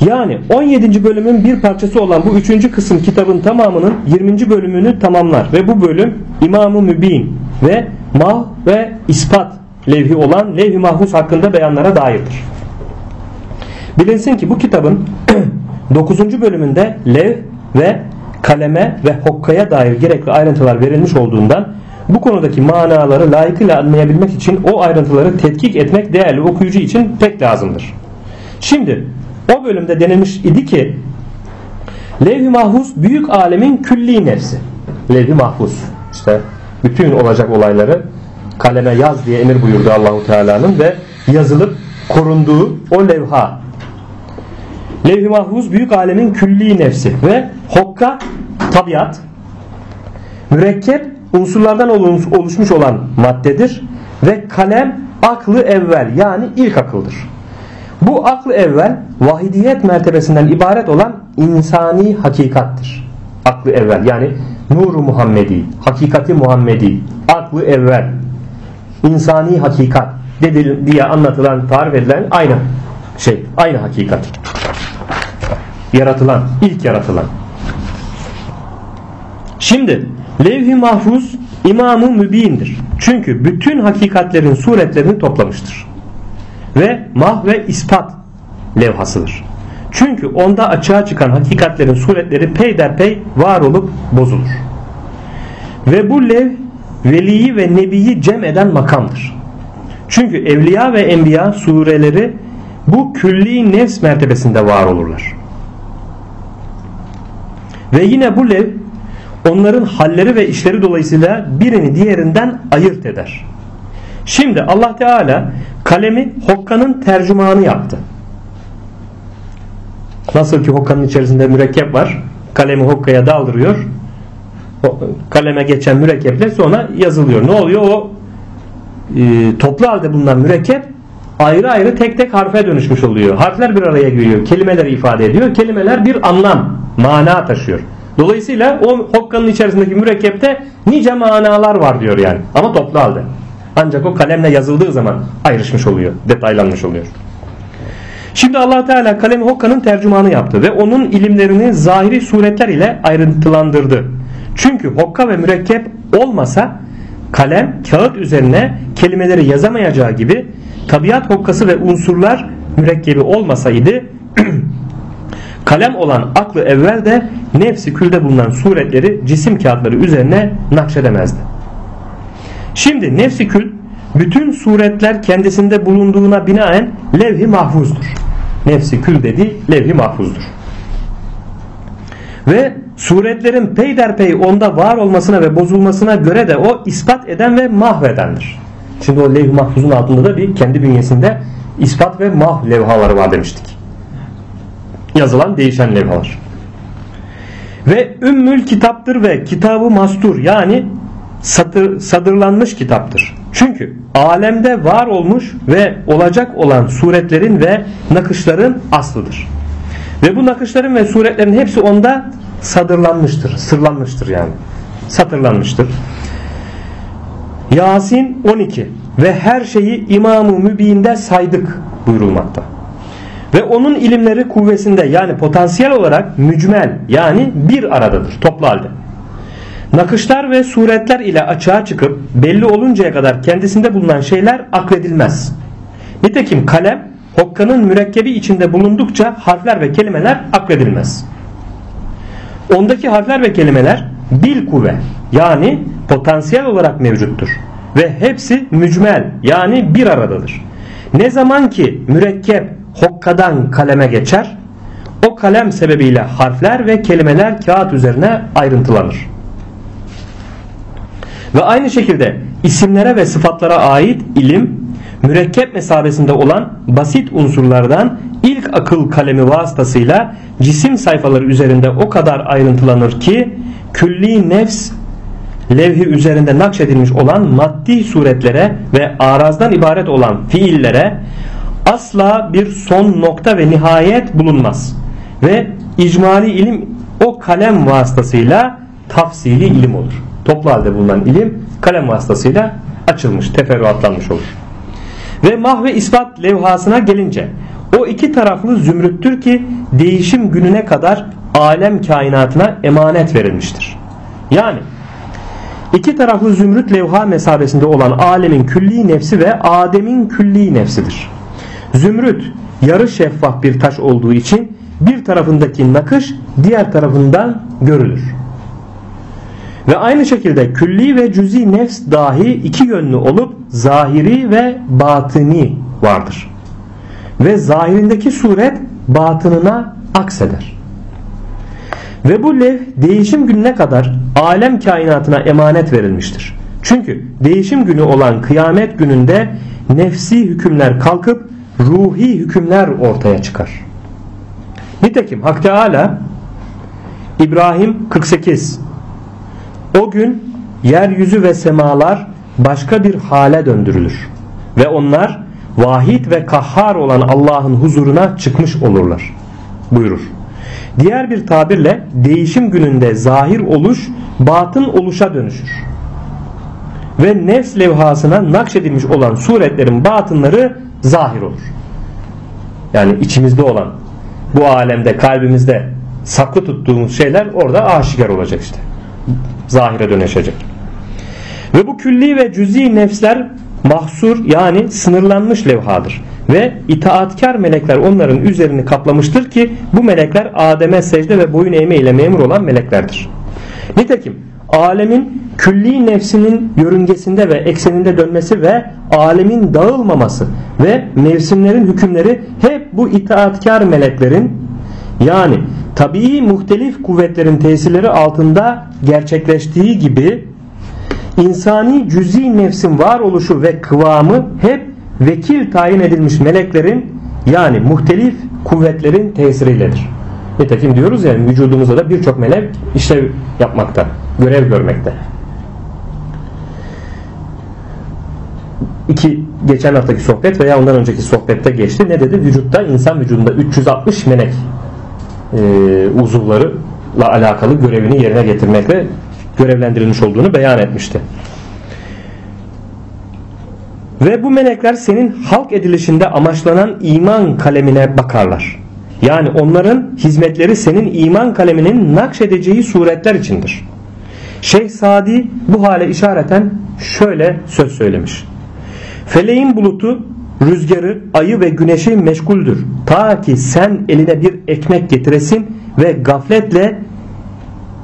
Yani 17. bölümün bir parçası olan bu 3. kısım kitabın tamamının 20. bölümünü tamamlar ve bu bölüm İmam-ı Mübin ve Mah ve İspat levhi olan levh-i mahfuz hakkında beyanlara dairdir. Bilinsin ki bu kitabın 9. bölümünde lev ve kaleme ve hokkaya dair gerekli ayrıntılar verilmiş olduğundan bu konudaki manaları layıkıyla anlayabilmek için o ayrıntıları tetkik etmek değerli okuyucu için pek lazımdır. Şimdi o bölümde denilmiş idi ki Levh-i Mahfuz büyük alemin külli nefsi. Levh-i Mahfuz işte bütün olacak olayları kaleme yaz diye emir buyurdu Allahu Teala'nın ve yazılıp korunduğu o levha. Levh-i Mahfuz büyük alemin külli nefsi ve hokka tabiat mürekkep unsurlardan oluşmuş olan maddedir ve kalem aklı evvel yani ilk akıldır. Bu aklı evvel vahidiyet mertebesinden ibaret olan insani hakikattir. Aklı evvel yani nuru Muhammedi, hakikati Muhammedi, aklı evvel, insani hakikat diye anlatılan, tarif edilen aynı şey, aynı hakikat. Yaratılan, ilk yaratılan. Şimdi levh-i mahfuz imamı mübindir. Çünkü bütün hakikatlerin suretlerini toplamıştır ve mah ve ispat levhasıdır. Çünkü onda açığa çıkan hakikatlerin suretleri peyderpey var olup bozulur. Ve bu lev veliyi ve nebiyi cem eden makamdır. Çünkü evliya ve enbiya sureleri bu külli nefs mertebesinde var olurlar. Ve yine bu lev onların halleri ve işleri dolayısıyla birini diğerinden ayırt eder. Şimdi Allah Teala kalemi hokkanın tercümanı yaptı. Nasıl ki hokkanın içerisinde mürekkep var. Kalemi hokkaya daldırıyor. Kaleme geçen mürekkeple sonra yazılıyor. Ne oluyor? O e, toplu halde bulunan mürekkep ayrı ayrı tek tek harfe dönüşmüş oluyor. Harfler bir araya geliyor. Kelimeler ifade ediyor. Kelimeler bir anlam, mana taşıyor. Dolayısıyla o hokkanın içerisindeki mürekkepte nice manalar var diyor yani. Ama toplu halde. Ancak o kalemle yazıldığı zaman ayrışmış oluyor. Detaylanmış oluyor. Şimdi allah Teala kalemi hokkanın tercümanı yaptı ve onun ilimlerini zahiri suretler ile ayrıntılandırdı. Çünkü hokka ve mürekkep olmasa kalem kağıt üzerine kelimeleri yazamayacağı gibi tabiat hokkası ve unsurlar mürekkebi olmasaydı kalem olan aklı evvel de nefsi külde bulunan suretleri cisim kağıtları üzerine nakşedemezdi. Şimdi nefsi kül bütün suretler kendisinde bulunduğuna binaen levh-i mahfuzdur. Nefsi kül dediği levh-i mahfuzdur. Ve suretlerin peyderpey onda var olmasına ve bozulmasına göre de o ispat eden ve mahvedendir. Şimdi o levh-i mahfuzun altında da bir kendi bünyesinde ispat ve mah levhaları var demiştik. Yazılan değişen levhalar. Ve ümmül kitaptır ve kitabı mastur yani satır, sadırlanmış kitaptır. Çünkü alemde var olmuş ve olacak olan suretlerin ve nakışların aslıdır. Ve bu nakışların ve suretlerin hepsi onda sadırlanmıştır, sırlanmıştır yani. Satırlanmıştır. Yasin 12 ve her şeyi İmam-ı Mübin'de saydık buyurulmakta. Ve onun ilimleri kuvvesinde yani potansiyel olarak mücmel yani bir aradadır toplu halde. Nakışlar ve suretler ile açığa çıkıp belli oluncaya kadar kendisinde bulunan şeyler akledilmez. Nitekim kalem hokkanın mürekkebi içinde bulundukça harfler ve kelimeler akledilmez. Ondaki harfler ve kelimeler bil kuvve yani potansiyel olarak mevcuttur. Ve hepsi mücmel yani bir aradadır. Ne zaman ki mürekkep hokkadan kaleme geçer o kalem sebebiyle harfler ve kelimeler kağıt üzerine ayrıntılanır. Ve aynı şekilde isimlere ve sıfatlara ait ilim mürekkep mesabesinde olan basit unsurlardan ilk akıl kalemi vasıtasıyla cisim sayfaları üzerinde o kadar ayrıntılanır ki külli nefs levhi üzerinde nakşedilmiş olan maddi suretlere ve arazdan ibaret olan fiillere asla bir son nokta ve nihayet bulunmaz. Ve icmali ilim o kalem vasıtasıyla tafsili ilim olur. Toplu halde bulunan ilim kalem vasıtasıyla açılmış, teferruatlanmış olur. Ve mah ve ispat levhasına gelince o iki taraflı zümrüttür ki değişim gününe kadar alem kainatına emanet verilmiştir. Yani iki taraflı zümrüt levha mesabesinde olan alemin külli nefsi ve Adem'in külli nefsidir. Zümrüt yarı şeffaf bir taş olduğu için bir tarafındaki nakış diğer tarafından görülür. Ve aynı şekilde külli ve cüzi nefs dahi iki yönlü olup zahiri ve batini vardır. Ve zahirindeki suret batınına akseder. Ve bu lev değişim gününe kadar alem kainatına emanet verilmiştir. Çünkü değişim günü olan kıyamet gününde nefsi hükümler kalkıp ruhi hükümler ortaya çıkar. Nitekim Hak Teala İbrahim 48 O gün yeryüzü ve semalar başka bir hale döndürülür ve onlar vahid ve kahhar olan Allah'ın huzuruna çıkmış olurlar buyurur. Diğer bir tabirle değişim gününde zahir oluş batın oluşa dönüşür. Ve nefs levhasına nakşedilmiş olan suretlerin batınları zahir olur. Yani içimizde olan bu alemde kalbimizde saklı tuttuğumuz şeyler orada aşikar olacak işte. Zahire dönüşecek. Ve bu külli ve cüzi nefsler mahsur yani sınırlanmış levhadır. Ve itaatkar melekler onların üzerini kaplamıştır ki bu melekler Adem'e secde ve boyun eğme ile memur olan meleklerdir. Nitekim alemin külli nefsinin yörüngesinde ve ekseninde dönmesi ve alemin dağılmaması ve mevsimlerin hükümleri hep bu itaatkar meleklerin yani tabii muhtelif kuvvetlerin tesirleri altında gerçekleştiği gibi insani cüzi nefsin varoluşu ve kıvamı hep vekil tayin edilmiş meleklerin yani muhtelif kuvvetlerin tesiriyledir. Nitekim diyoruz yani vücudumuzda da birçok melek işlev yapmakta, görev görmekte. iki geçen haftaki sohbet veya ondan önceki sohbette geçti. Ne dedi? Vücutta insan vücudunda 360 melek e, uzuvlarıyla alakalı görevini yerine getirmekle görevlendirilmiş olduğunu beyan etmişti. Ve bu melekler senin halk edilişinde amaçlanan iman kalemine bakarlar. Yani onların hizmetleri senin iman kaleminin nakşedeceği suretler içindir. Şeyh Sadi bu hale işareten şöyle söz söylemiş. Feleğin bulutu rüzgarı, ayı ve güneşi meşguldür. Ta ki sen eline bir ekmek getiresin ve gafletle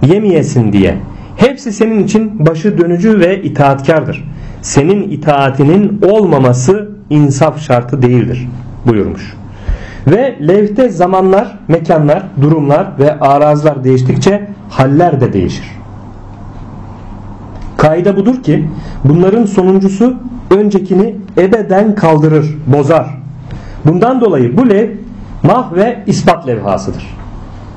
yemeyesin diye. Hepsi senin için başı dönücü ve itaatkardır. Senin itaatinin olmaması insaf şartı değildir buyurmuş. Ve levhte zamanlar, mekanlar, durumlar ve arazlar değiştikçe haller de değişir. Kaide budur ki bunların sonuncusu öncekini ebeden kaldırır, bozar. Bundan dolayı bu lev mah ve ispat levhasıdır.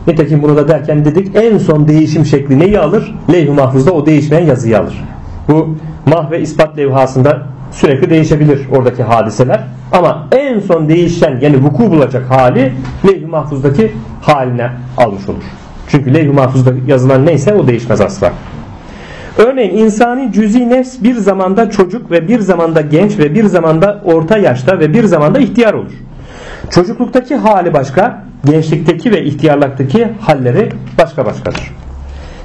Nitekim bunu da derken dedik en son değişim şekli neyi alır? Levh-i mahfuzda o değişmeyen yazıyı alır. Bu mah ve ispat levhasında sürekli değişebilir oradaki hadiseler. Ama en son değişen yani vuku bulacak hali levh-i mahfuzdaki haline almış olur. Çünkü levh-i mahfuzda yazılan neyse o değişmez asla. Örneğin insani cüzi nefs bir zamanda çocuk ve bir zamanda genç ve bir zamanda orta yaşta ve bir zamanda ihtiyar olur. Çocukluktaki hali başka, gençlikteki ve ihtiyarlıktaki halleri başka başkadır.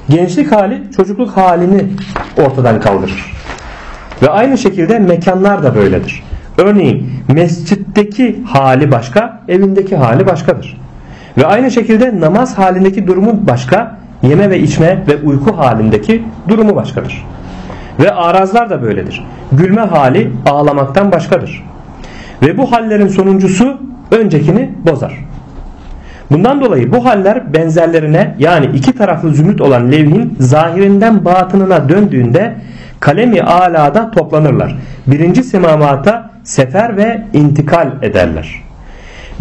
Gençlik hali çocukluk halini ortadan kaldırır. Ve aynı şekilde mekanlar da böyledir. Örneğin mescitteki hali başka, evindeki hali başkadır. Ve aynı şekilde namaz halindeki durumun başka, yeme ve içme ve uyku halindeki durumu başkadır. Ve arazlar da böyledir. Gülme hali ağlamaktan başkadır. Ve bu hallerin sonuncusu öncekini bozar. Bundan dolayı bu haller benzerlerine yani iki taraflı zümrüt olan levhin zahirinden batınına döndüğünde kalemi alada toplanırlar. Birinci semavata sefer ve intikal ederler.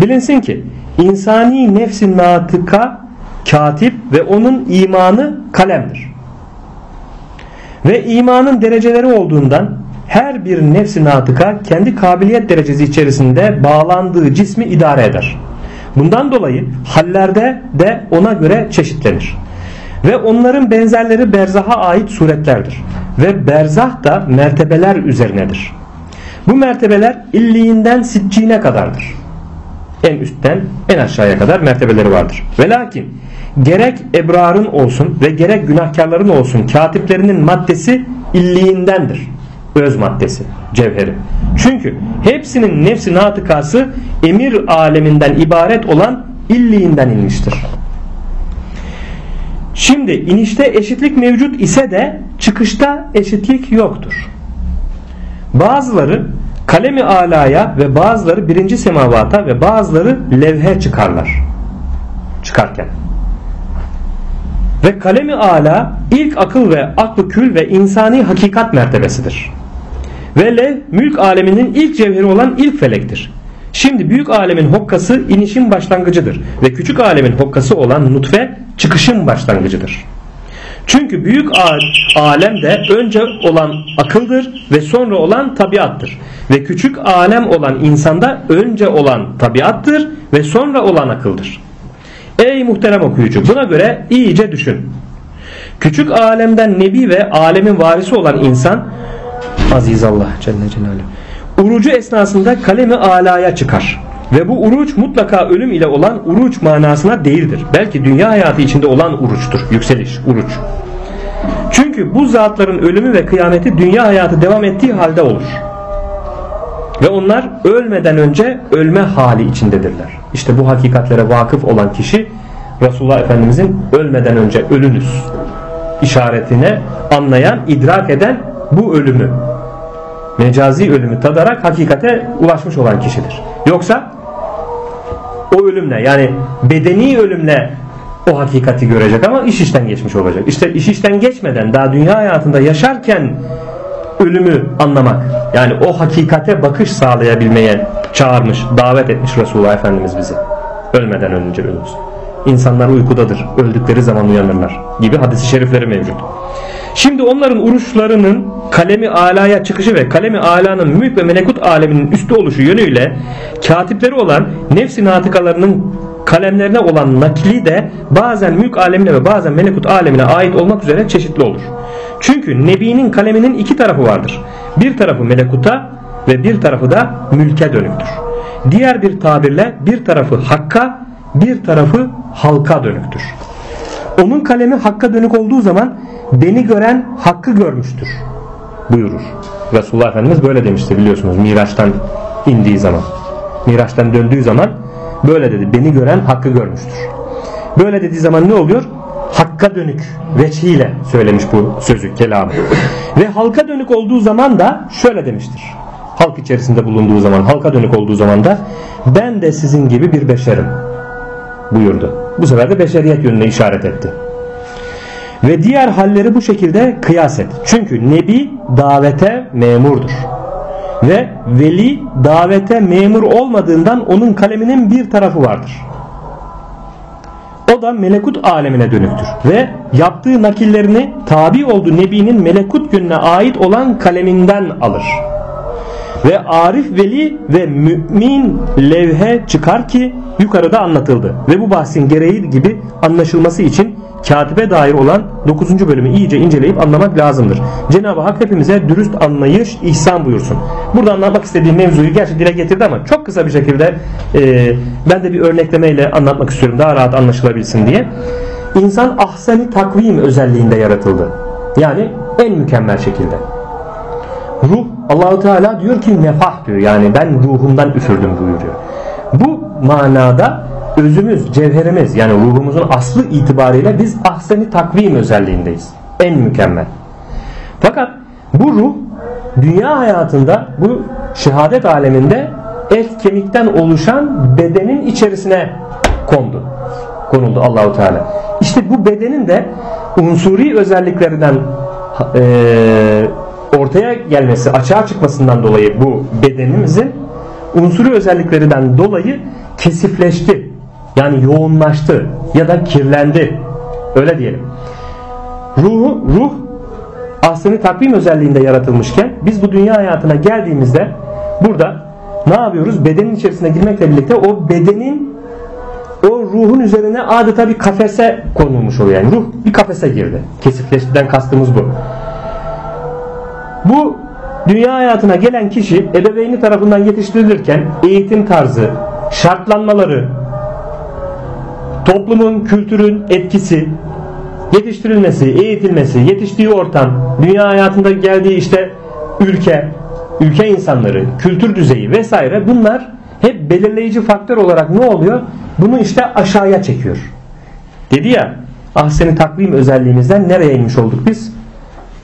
Bilinsin ki insani nefsin natıka katip ve onun imanı kalemdir. Ve imanın dereceleri olduğundan her bir nefsi natıka kendi kabiliyet derecesi içerisinde bağlandığı cismi idare eder. Bundan dolayı hallerde de ona göre çeşitlenir. Ve onların benzerleri berzaha ait suretlerdir. Ve berzah da mertebeler üzerinedir. Bu mertebeler illiğinden siccine kadardır. En üstten en aşağıya kadar mertebeleri vardır. Ve lakin gerek ebrarın olsun ve gerek günahkarların olsun katiplerinin maddesi illiğindendir. Öz maddesi, cevheri. Çünkü hepsinin nefsi natıkası emir aleminden ibaret olan illiğinden inmiştir. Şimdi inişte eşitlik mevcut ise de çıkışta eşitlik yoktur. Bazıları kalemi alaya ve bazıları birinci semavata ve bazıları levhe çıkarlar. Çıkarken. Ve kalemi ala ilk akıl ve aklı kül ve insani hakikat mertebesidir. Ve lev mülk aleminin ilk cevheri olan ilk felektir. Şimdi büyük alemin hokkası inişin başlangıcıdır ve küçük alemin hokkası olan nutfe çıkışın başlangıcıdır. Çünkü büyük alemde önce olan akıldır ve sonra olan tabiattır. Ve küçük alem olan insanda önce olan tabiattır ve sonra olan akıldır. Ey muhterem okuyucu buna göre iyice düşün. Küçük alemden nebi ve alemin varisi olan insan Aziz Allah Celle Celaluhu urucu esnasında kalemi alaya çıkar. Ve bu uruç mutlaka ölüm ile olan uruç manasına değildir. Belki dünya hayatı içinde olan uruçtur. Yükseliş, uruç. Çünkü bu zatların ölümü ve kıyameti dünya hayatı devam ettiği halde olur. Ve onlar ölmeden önce ölme hali içindedirler. İşte bu hakikatlere vakıf olan kişi Resulullah Efendimizin ölmeden önce ölünüz işaretine anlayan, idrak eden bu ölümü mecazi ölümü tadarak hakikate ulaşmış olan kişidir. Yoksa o ölümle yani bedeni ölümle o hakikati görecek ama iş işten geçmiş olacak. İşte iş işten geçmeden daha dünya hayatında yaşarken ölümü anlamak yani o hakikate bakış sağlayabilmeye çağırmış, davet etmiş Resulullah Efendimiz bizi. Ölmeden önce ölümüz. İnsanlar uykudadır. Öldükleri zaman uyanırlar gibi hadisi şerifleri mevcut. Şimdi onların uruşlarının kalemi alaya çıkışı ve kalemi alanın mülk ve melekut aleminin üstü oluşu yönüyle katipleri olan nefsi natikalarının kalemlerine olan nakli de bazen mülk alemine ve bazen melekut alemine ait olmak üzere çeşitli olur. Çünkü Nebi'nin kaleminin iki tarafı vardır. Bir tarafı melekuta ve bir tarafı da mülke dönüktür. Diğer bir tabirle bir tarafı hakka, bir tarafı halka dönüktür. Onun kalemi hakka dönük olduğu zaman beni gören hakkı görmüştür buyurur. Resulullah Efendimiz böyle demişti biliyorsunuz Miraç'tan indiği zaman. Miraç'tan döndüğü zaman böyle dedi. Beni gören hakkı görmüştür. Böyle dediği zaman ne oluyor? Hakka dönük veçhiyle söylemiş bu sözü kelamı. Ve halka dönük olduğu zaman da şöyle demiştir. Halk içerisinde bulunduğu zaman, halka dönük olduğu zaman da ben de sizin gibi bir beşerim buyurdu. Bu sefer de beşeriyet yönüne işaret etti. Ve diğer halleri bu şekilde kıyas et. Çünkü Nebi davete memurdur. Ve veli davete memur olmadığından onun kaleminin bir tarafı vardır. O da melekut alemine dönüktür. Ve yaptığı nakillerini tabi olduğu Nebi'nin melekut yönüne ait olan kaleminden alır. Ve arif veli ve mümin levhe çıkar ki yukarıda anlatıldı. Ve bu bahsin gereği gibi anlaşılması için katibe dair olan 9. bölümü iyice inceleyip anlamak lazımdır. Cenab-ı Hak hepimize dürüst anlayış, ihsan buyursun. Burada anlatmak istediğim mevzuyu gerçi dile getirdi ama çok kısa bir şekilde e, ben de bir örneklemeyle anlatmak istiyorum daha rahat anlaşılabilsin diye. İnsan ahseni takvim özelliğinde yaratıldı. Yani en mükemmel şekilde. Ruh Allahu Teala diyor ki nefah diyor. Yani ben ruhumdan üfürdüm buyuruyor. Bu manada özümüz, cevherimiz yani ruhumuzun aslı itibariyle biz ahseni takvim özelliğindeyiz. En mükemmel. Fakat bu ruh dünya hayatında bu şehadet aleminde et kemikten oluşan bedenin içerisine kondu. Konuldu Allahu Teala. İşte bu bedenin de unsuri özelliklerinden e, ortaya gelmesi, açığa çıkmasından dolayı bu bedenimizin unsuri özelliklerinden dolayı kesifleşti. Yani yoğunlaştı ya da kirlendi. Öyle diyelim. Ruhu, ruh aslını takvim özelliğinde yaratılmışken biz bu dünya hayatına geldiğimizde burada ne yapıyoruz? Bedenin içerisine girmekle birlikte o bedenin o ruhun üzerine adeta bir kafese konulmuş oluyor. Yani ruh bir kafese girdi. Kesifleştiden kastımız bu. Bu dünya hayatına gelen kişi ebeveyni tarafından yetiştirilirken eğitim tarzı, şartlanmaları, toplumun, kültürün etkisi, yetiştirilmesi, eğitilmesi, yetiştiği ortam, dünya hayatında geldiği işte ülke, ülke insanları, kültür düzeyi vesaire bunlar hep belirleyici faktör olarak ne oluyor? Bunu işte aşağıya çekiyor. Dedi ya ahseni takvim özelliğimizden nereye inmiş olduk biz?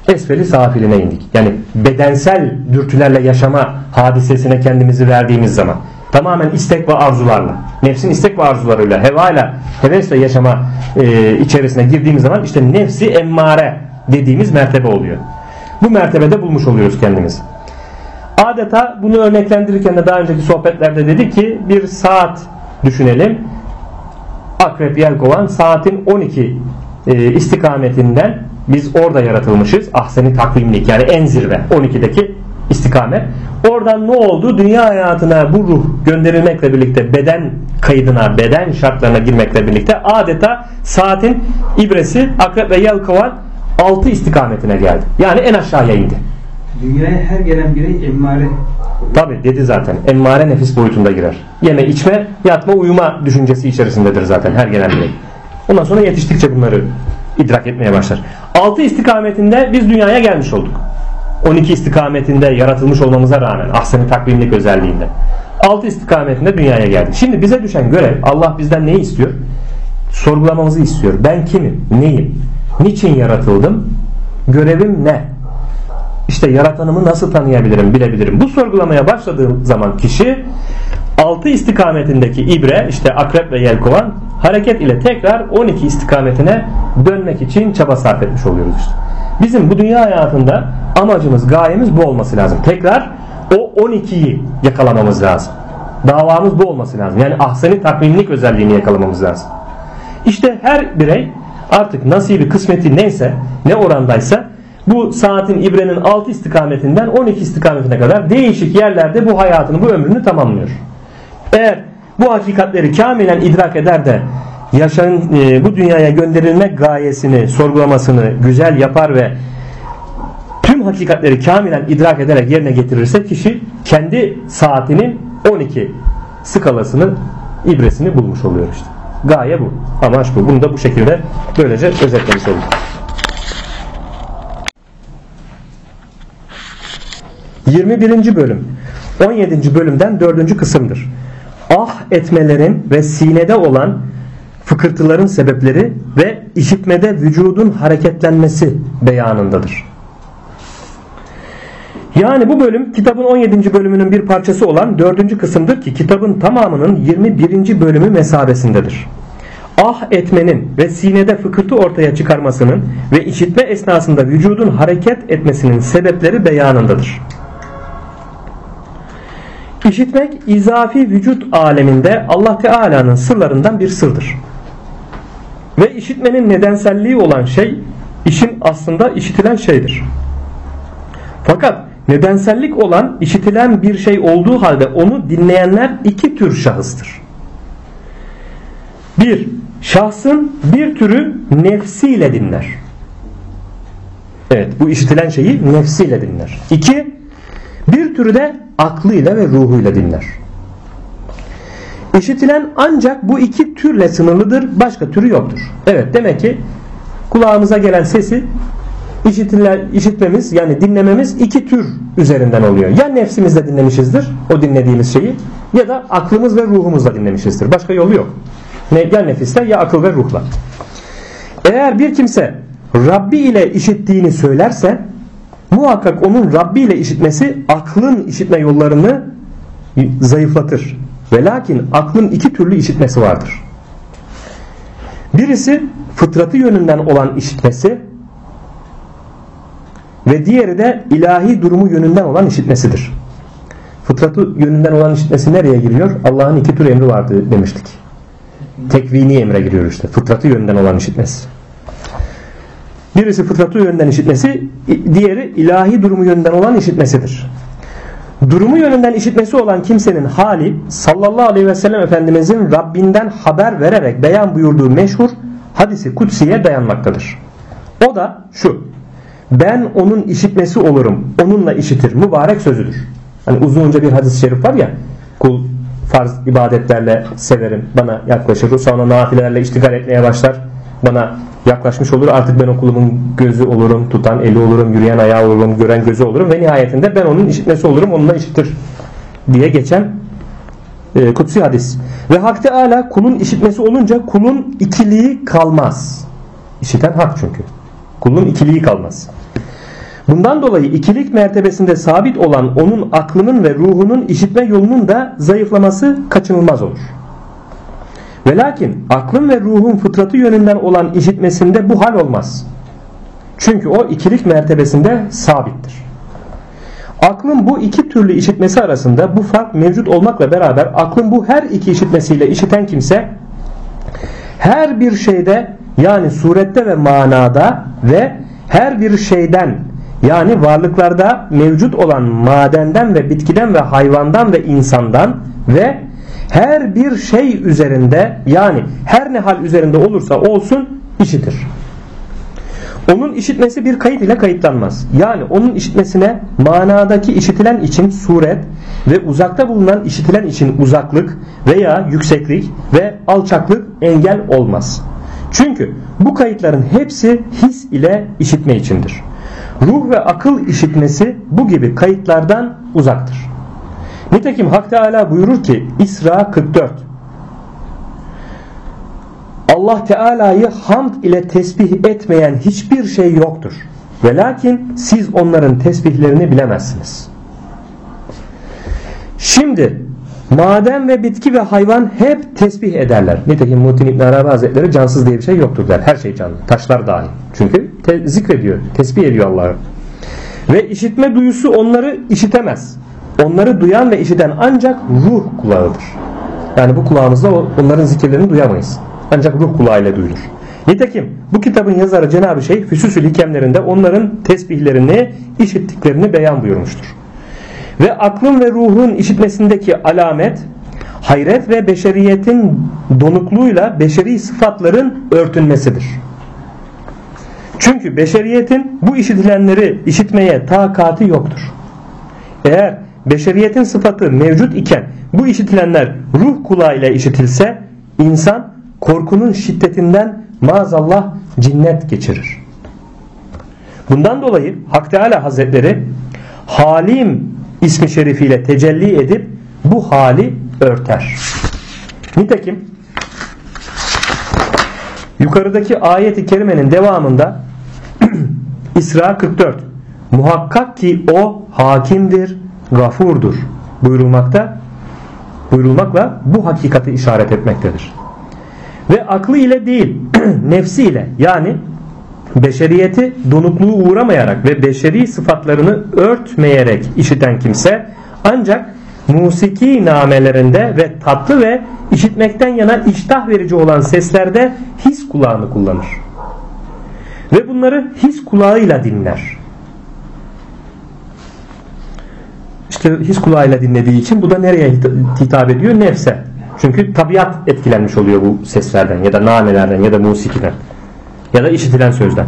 Esfeli safiline indik. Yani bedensel dürtülerle yaşama hadisesine kendimizi verdiğimiz zaman tamamen istek ve arzularla nefsin istek ve arzularıyla hevayla hevesle yaşama e, içerisine girdiğimiz zaman işte nefsi emmare dediğimiz mertebe oluyor. Bu mertebede bulmuş oluyoruz kendimizi. Adeta bunu örneklendirirken de daha önceki sohbetlerde dedi ki bir saat düşünelim. Akrep Yelkovan saatin 12 e, istikametinden biz orada yaratılmışız. Ahseni takvimlik yani en zirve 12'deki istikamet. Oradan ne oldu? Dünya hayatına bu ruh gönderilmekle birlikte beden kaydına, beden şartlarına girmekle birlikte adeta saatin ibresi akrep ve yelkovan 6 istikametine geldi. Yani en aşağıya indi. Dünyaya her gelen birey emmare Tabi dedi zaten. Emmare nefis boyutunda girer. Yeme, içme, yatma, uyuma düşüncesi içerisindedir zaten her gelen birey. Ondan sonra yetiştikçe bunları idrak etmeye başlar. 6 istikametinde biz dünyaya gelmiş olduk. 12 istikametinde yaratılmış olmamıza rağmen ahsen takvimlik özelliğinde. 6 istikametinde dünyaya geldik. Şimdi bize düşen görev Allah bizden neyi istiyor? Sorgulamamızı istiyor. Ben kimim? Neyim? Niçin yaratıldım? Görevim ne? İşte yaratanımı nasıl tanıyabilirim, bilebilirim. Bu sorgulamaya başladığım zaman kişi 6 istikametindeki ibre işte akrep ve yelkovan hareket ile tekrar 12 istikametine dönmek için çaba sarf etmiş oluyoruz işte. Bizim bu dünya hayatında amacımız, gayemiz bu olması lazım. Tekrar o 12'yi yakalamamız lazım. Davamız bu olması lazım. Yani ahseni takvimlik özelliğini yakalamamız lazım. İşte her birey artık nasibi kısmeti neyse ne orandaysa bu saatin ibrenin 6 istikametinden 12 istikametine kadar değişik yerlerde bu hayatını bu ömrünü tamamlıyor. Eğer bu hakikatleri kamilen idrak eder de yaşam e, bu dünyaya gönderilme gayesini sorgulamasını güzel yapar ve tüm hakikatleri kamilen idrak ederek yerine getirirse kişi kendi saatinin 12 skalasını ibresini bulmuş oluyor işte. Gaye bu. Amaç bu. Bunu da bu şekilde böylece özetlemiş olduk. 21. bölüm 17. bölümden 4. kısımdır. Ah etmelerin ve sinede olan fıkırtıların sebepleri ve işitmede vücudun hareketlenmesi beyanındadır. Yani bu bölüm kitabın 17. bölümünün bir parçası olan 4. kısımdır ki kitabın tamamının 21. bölümü mesabesindedir. Ah etmenin ve sinede fıkırtı ortaya çıkarmasının ve işitme esnasında vücudun hareket etmesinin sebepleri beyanındadır. İşitmek izafi vücut aleminde Allah Teala'nın sırlarından bir sırdır. Ve işitmenin nedenselliği olan şey işin aslında işitilen şeydir. Fakat nedensellik olan işitilen bir şey olduğu halde onu dinleyenler iki tür şahıstır. Bir, şahsın bir türü nefsiyle dinler. Evet bu işitilen şeyi nefsiyle dinler. İki, bir türü de aklıyla ve ruhuyla dinler. İşitilen ancak bu iki türle sınırlıdır. Başka türü yoktur. Evet demek ki kulağımıza gelen sesi işitilen, işitmemiz yani dinlememiz iki tür üzerinden oluyor. Ya nefsimizle dinlemişizdir o dinlediğimiz şeyi ya da aklımız ve ruhumuzla dinlemişizdir. Başka yolu yok. Ne, ya nefisle ya akıl ve ruhla. Eğer bir kimse Rabbi ile işittiğini söylerse muhakkak onun Rabbi ile işitmesi aklın işitme yollarını zayıflatır. Ve lakin aklın iki türlü işitmesi vardır. Birisi fıtratı yönünden olan işitmesi ve diğeri de ilahi durumu yönünden olan işitmesidir. Fıtratı yönünden olan işitmesi nereye giriyor? Allah'ın iki tür emri vardı demiştik. Tekvini emre giriyor işte. Fıtratı yönünden olan işitmesi. Birisi fıtratı yönünden işitmesi, diğeri ilahi durumu yönünden olan işitmesidir. Durumu yönünden işitmesi olan kimsenin hali sallallahu aleyhi ve sellem Efendimizin Rabbinden haber vererek beyan buyurduğu meşhur hadisi kutsiye dayanmaktadır. O da şu. Ben onun işitmesi olurum. Onunla işitir. Mübarek sözüdür. Hani uzunca bir hadis-i şerif var ya. Kul farz ibadetlerle severim. Bana yaklaşır. Sonra nafilelerle iştigal etmeye başlar. Bana yaklaşmış olur. Artık ben okulumun gözü olurum, tutan eli olurum, yürüyen ayağı olurum, gören gözü olurum ve nihayetinde ben onun işitmesi olurum, onunla işitir diye geçen e, kutsi hadis. Ve Hak Teala kulun işitmesi olunca kulun ikiliği kalmaz. İşiten hak çünkü. Kulun ikiliği kalmaz. Bundan dolayı ikilik mertebesinde sabit olan onun aklının ve ruhunun işitme yolunun da zayıflaması kaçınılmaz olur. Ve lakin aklın ve ruhun fıtratı yönünden olan işitmesinde bu hal olmaz. Çünkü o ikilik mertebesinde sabittir. Aklın bu iki türlü işitmesi arasında bu fark mevcut olmakla beraber aklın bu her iki işitmesiyle işiten kimse her bir şeyde yani surette ve manada ve her bir şeyden yani varlıklarda mevcut olan madenden ve bitkiden ve hayvandan ve insandan ve her bir şey üzerinde yani her ne hal üzerinde olursa olsun işitir. Onun işitmesi bir kayıt ile kayıtlanmaz. Yani onun işitmesine manadaki işitilen için suret ve uzakta bulunan işitilen için uzaklık veya yükseklik ve alçaklık engel olmaz. Çünkü bu kayıtların hepsi his ile işitme içindir. Ruh ve akıl işitmesi bu gibi kayıtlardan uzaktır. Nitekim Hak Teala buyurur ki İsra 44 Allah Teala'yı hamd ile tesbih etmeyen hiçbir şey yoktur. Ve lakin siz onların tesbihlerini bilemezsiniz. Şimdi maden ve bitki ve hayvan hep tesbih ederler. Nitekim Muhittin İbn Arabi Hazretleri cansız diye bir şey yoktur der. Her şey canlı. Taşlar dahil. Çünkü te- zikrediyor. Tesbih ediyor Allah'ı. Ve işitme duyusu onları işitemez. Onları duyan ve işiten ancak ruh kulağıdır. Yani bu kulağımızla onların zikirlerini duyamayız. Ancak ruh kulağıyla duyulur. Nitekim bu kitabın yazarı Cenab-ı Şeyh Füsusül Hikemlerinde onların tesbihlerini, işittiklerini beyan buyurmuştur. Ve aklın ve ruhun işitmesindeki alamet hayret ve beşeriyetin donukluğuyla beşeri sıfatların örtünmesidir. Çünkü beşeriyetin bu işitilenleri işitmeye takati yoktur. Eğer beşeriyetin sıfatı mevcut iken bu işitilenler ruh kulağıyla işitilse insan korkunun şiddetinden maazallah cinnet geçirir. Bundan dolayı Hak Teala Hazretleri Halim ismi şerifiyle tecelli edip bu hali örter. Nitekim yukarıdaki ayet-i kerimenin devamında İsra 44 muhakkak ki o hakimdir, gafurdur buyurulmakta buyurulmakla bu hakikati işaret etmektedir. Ve aklı ile değil nefsi ile yani beşeriyeti donukluğu uğramayarak ve beşeri sıfatlarını örtmeyerek işiten kimse ancak musiki namelerinde ve tatlı ve işitmekten yana iştah verici olan seslerde his kulağını kullanır. Ve bunları his kulağıyla dinler. İşte his kulağıyla dinlediği için bu da nereye hitap ediyor? Nefse. Çünkü tabiat etkilenmiş oluyor bu seslerden ya da namelerden ya da musikiden ya da işitilen sözden.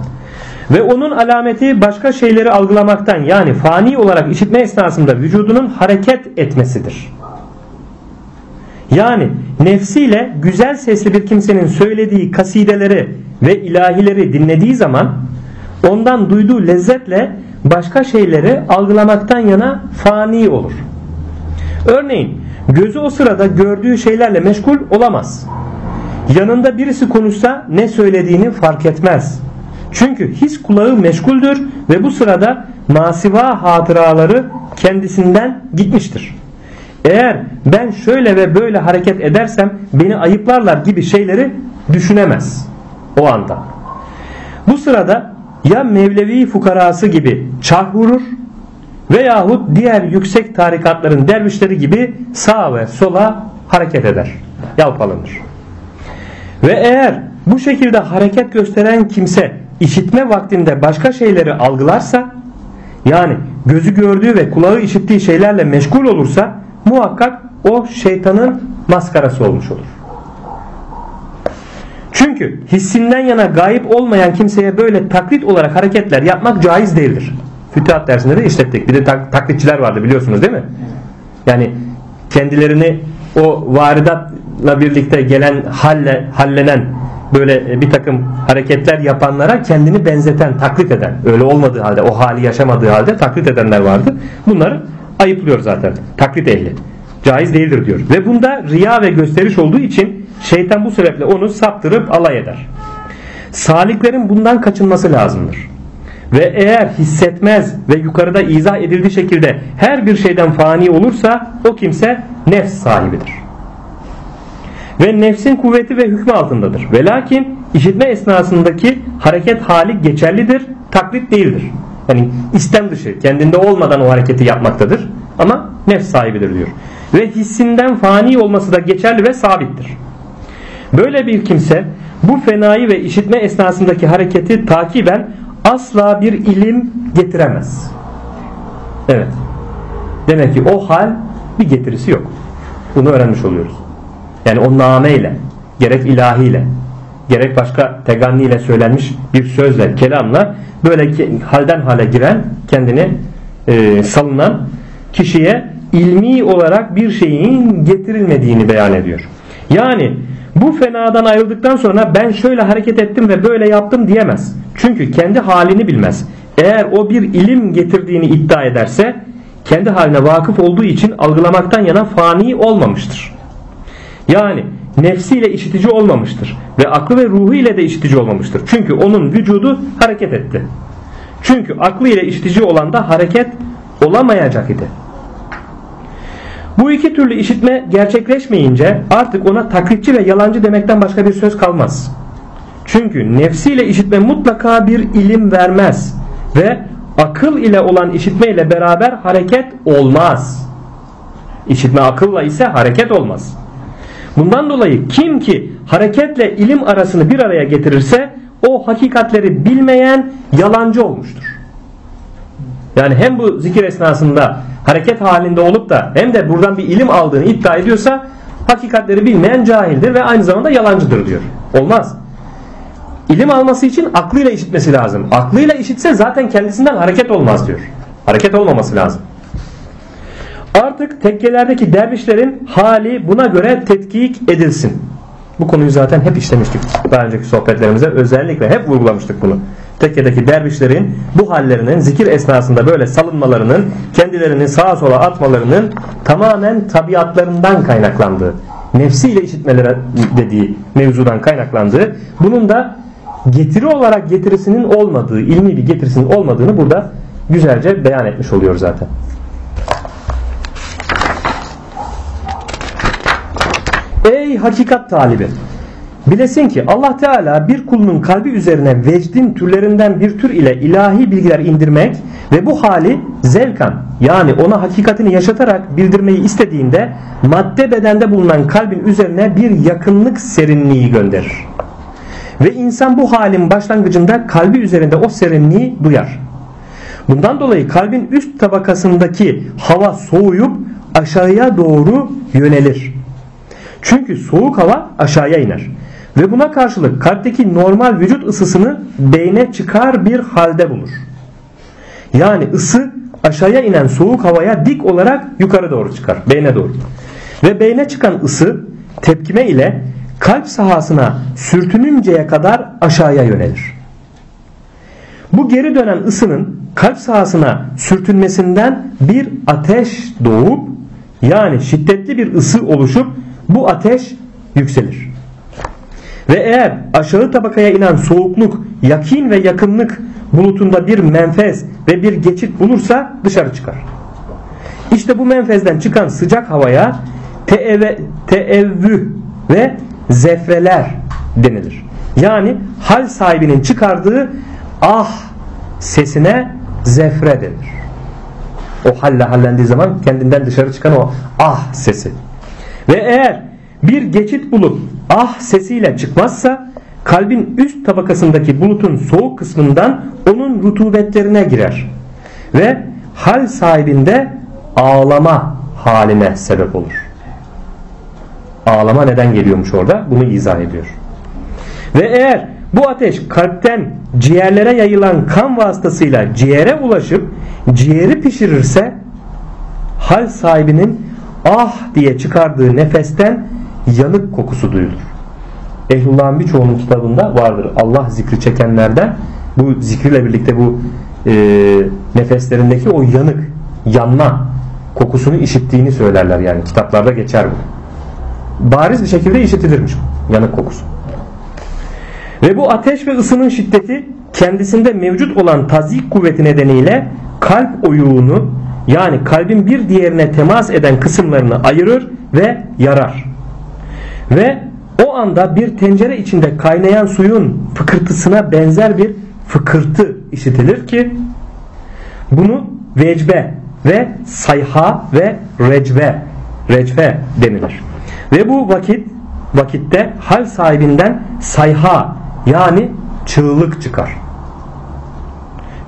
Ve onun alameti başka şeyleri algılamaktan yani fani olarak işitme esnasında vücudunun hareket etmesidir. Yani nefsiyle güzel sesli bir kimsenin söylediği kasideleri ve ilahileri dinlediği zaman ondan duyduğu lezzetle başka şeyleri algılamaktan yana fani olur. Örneğin gözü o sırada gördüğü şeylerle meşgul olamaz. Yanında birisi konuşsa ne söylediğini fark etmez. Çünkü his kulağı meşguldür ve bu sırada masiva hatıraları kendisinden gitmiştir. Eğer ben şöyle ve böyle hareket edersem beni ayıplarlar gibi şeyleri düşünemez o anda. Bu sırada ya Mevlevi fukarası gibi çarh vurur veyahut diğer yüksek tarikatların dervişleri gibi sağa ve sola hareket eder. Yalpalanır. Ve eğer bu şekilde hareket gösteren kimse işitme vaktinde başka şeyleri algılarsa yani gözü gördüğü ve kulağı işittiği şeylerle meşgul olursa muhakkak o şeytanın maskarası olmuş olur. Çünkü hissinden yana gayip olmayan kimseye böyle taklit olarak hareketler yapmak caiz değildir. Fütuhat dersinde de işlettik. Bir de tak, taklitçiler vardı biliyorsunuz değil mi? Yani kendilerini o varidatla birlikte gelen halle, hallenen böyle bir takım hareketler yapanlara kendini benzeten, taklit eden, öyle olmadığı halde, o hali yaşamadığı halde taklit edenler vardı. Bunları ayıplıyor zaten. Taklit ehli. Caiz değildir diyor. Ve bunda riya ve gösteriş olduğu için şeytan bu sebeple onu saptırıp alay eder. Saliklerin bundan kaçınması lazımdır. Ve eğer hissetmez ve yukarıda izah edildiği şekilde her bir şeyden fani olursa o kimse nefs sahibidir. Ve nefsin kuvveti ve hükmü altındadır. Ve lakin işitme esnasındaki hareket hali geçerlidir, taklit değildir. Yani istem dışı, kendinde olmadan o hareketi yapmaktadır. Ama nefs sahibidir diyor. Ve hissinden fani olması da geçerli ve sabittir. Böyle bir kimse bu fenayı ve işitme esnasındaki hareketi takiben asla bir ilim getiremez. Evet. Demek ki o hal bir getirisi yok. Bunu öğrenmiş oluyoruz. Yani o nameyle, gerek ilahiyle, gerek başka teganniyle söylenmiş bir sözle, kelamla böyle halden hale giren, kendini e, salınan kişiye ilmi olarak bir şeyin getirilmediğini beyan ediyor. Yani bu fenadan ayrıldıktan sonra ben şöyle hareket ettim ve böyle yaptım diyemez. Çünkü kendi halini bilmez. Eğer o bir ilim getirdiğini iddia ederse kendi haline vakıf olduğu için algılamaktan yana fani olmamıştır. Yani nefsiyle işitici olmamıştır ve aklı ve ruhu ile de işitici olmamıştır. Çünkü onun vücudu hareket etti. Çünkü aklı ile işitici olan da hareket olamayacak idi. Bu iki türlü işitme gerçekleşmeyince artık ona taklitçi ve yalancı demekten başka bir söz kalmaz. Çünkü nefsiyle işitme mutlaka bir ilim vermez ve akıl ile olan işitme ile beraber hareket olmaz. İşitme akılla ise hareket olmaz. Bundan dolayı kim ki hareketle ilim arasını bir araya getirirse o hakikatleri bilmeyen yalancı olmuştur. Yani hem bu zikir esnasında hareket halinde olup da hem de buradan bir ilim aldığını iddia ediyorsa hakikatleri bilmeyen cahildir ve aynı zamanda yalancıdır diyor. Olmaz. İlim alması için aklıyla işitmesi lazım. Aklıyla işitse zaten kendisinden hareket olmaz diyor. Hareket olmaması lazım. Artık tekkelerdeki dervişlerin hali buna göre tetkik edilsin. Bu konuyu zaten hep işlemiştik. Daha önceki sohbetlerimize özellikle hep vurgulamıştık bunu. Tekkedeki dervişlerin bu hallerinin zikir esnasında böyle salınmalarının kendilerini sağa sola atmalarının tamamen tabiatlarından kaynaklandığı nefsiyle işitmeleri dediği mevzudan kaynaklandığı bunun da getiri olarak getirisinin olmadığı ilmi bir getirisinin olmadığını burada güzelce beyan etmiş oluyor zaten. Ey hakikat talibi! Bilesin ki Allah Teala bir kulunun kalbi üzerine vecdin türlerinden bir tür ile ilahi bilgiler indirmek ve bu hali zevkan yani ona hakikatini yaşatarak bildirmeyi istediğinde madde bedende bulunan kalbin üzerine bir yakınlık serinliği gönderir. Ve insan bu halin başlangıcında kalbi üzerinde o serinliği duyar. Bundan dolayı kalbin üst tabakasındaki hava soğuyup aşağıya doğru yönelir. Çünkü soğuk hava aşağıya iner. Ve buna karşılık kalpteki normal vücut ısısını beyne çıkar bir halde bulur. Yani ısı aşağıya inen soğuk havaya dik olarak yukarı doğru çıkar. Beyne doğru. Ve beyne çıkan ısı tepkime ile kalp sahasına sürtününceye kadar aşağıya yönelir. Bu geri dönen ısının kalp sahasına sürtünmesinden bir ateş doğup yani şiddetli bir ısı oluşup bu ateş yükselir. Ve eğer aşağı tabakaya inen soğukluk, yakin ve yakınlık bulutunda bir menfez ve bir geçit bulursa dışarı çıkar. İşte bu menfezden çıkan sıcak havaya teeve, teevvü ve zefreler denilir. Yani hal sahibinin çıkardığı ah sesine zefre denir. O halle hallendiği zaman kendinden dışarı çıkan o ah sesi. Ve eğer bir geçit bulup ah sesiyle çıkmazsa kalbin üst tabakasındaki bulutun soğuk kısmından onun rutubetlerine girer. Ve hal sahibinde ağlama haline sebep olur. Ağlama neden geliyormuş orada? Bunu izah ediyor. Ve eğer bu ateş kalpten ciğerlere yayılan kan vasıtasıyla ciğere ulaşıp ciğeri pişirirse hal sahibinin ah diye çıkardığı nefesten yanık kokusu duyulur. Ehlullah'ın birçoğunun kitabında vardır. Allah zikri çekenlerden bu zikirle birlikte bu e, nefeslerindeki o yanık, yanma kokusunu işittiğini söylerler yani kitaplarda geçer bu. Bariz bir şekilde işitilirmiş yanık kokusu. Ve bu ateş ve ısının şiddeti kendisinde mevcut olan tazik kuvveti nedeniyle kalp oyuğunu yani kalbin bir diğerine temas eden kısımlarını ayırır ve yarar. Ve o anda bir tencere içinde kaynayan suyun fıkırtısına benzer bir fıkırtı işitilir ki bunu vecbe ve sayha ve recve recve denilir. Ve bu vakit vakitte hal sahibinden sayha yani çığlık çıkar.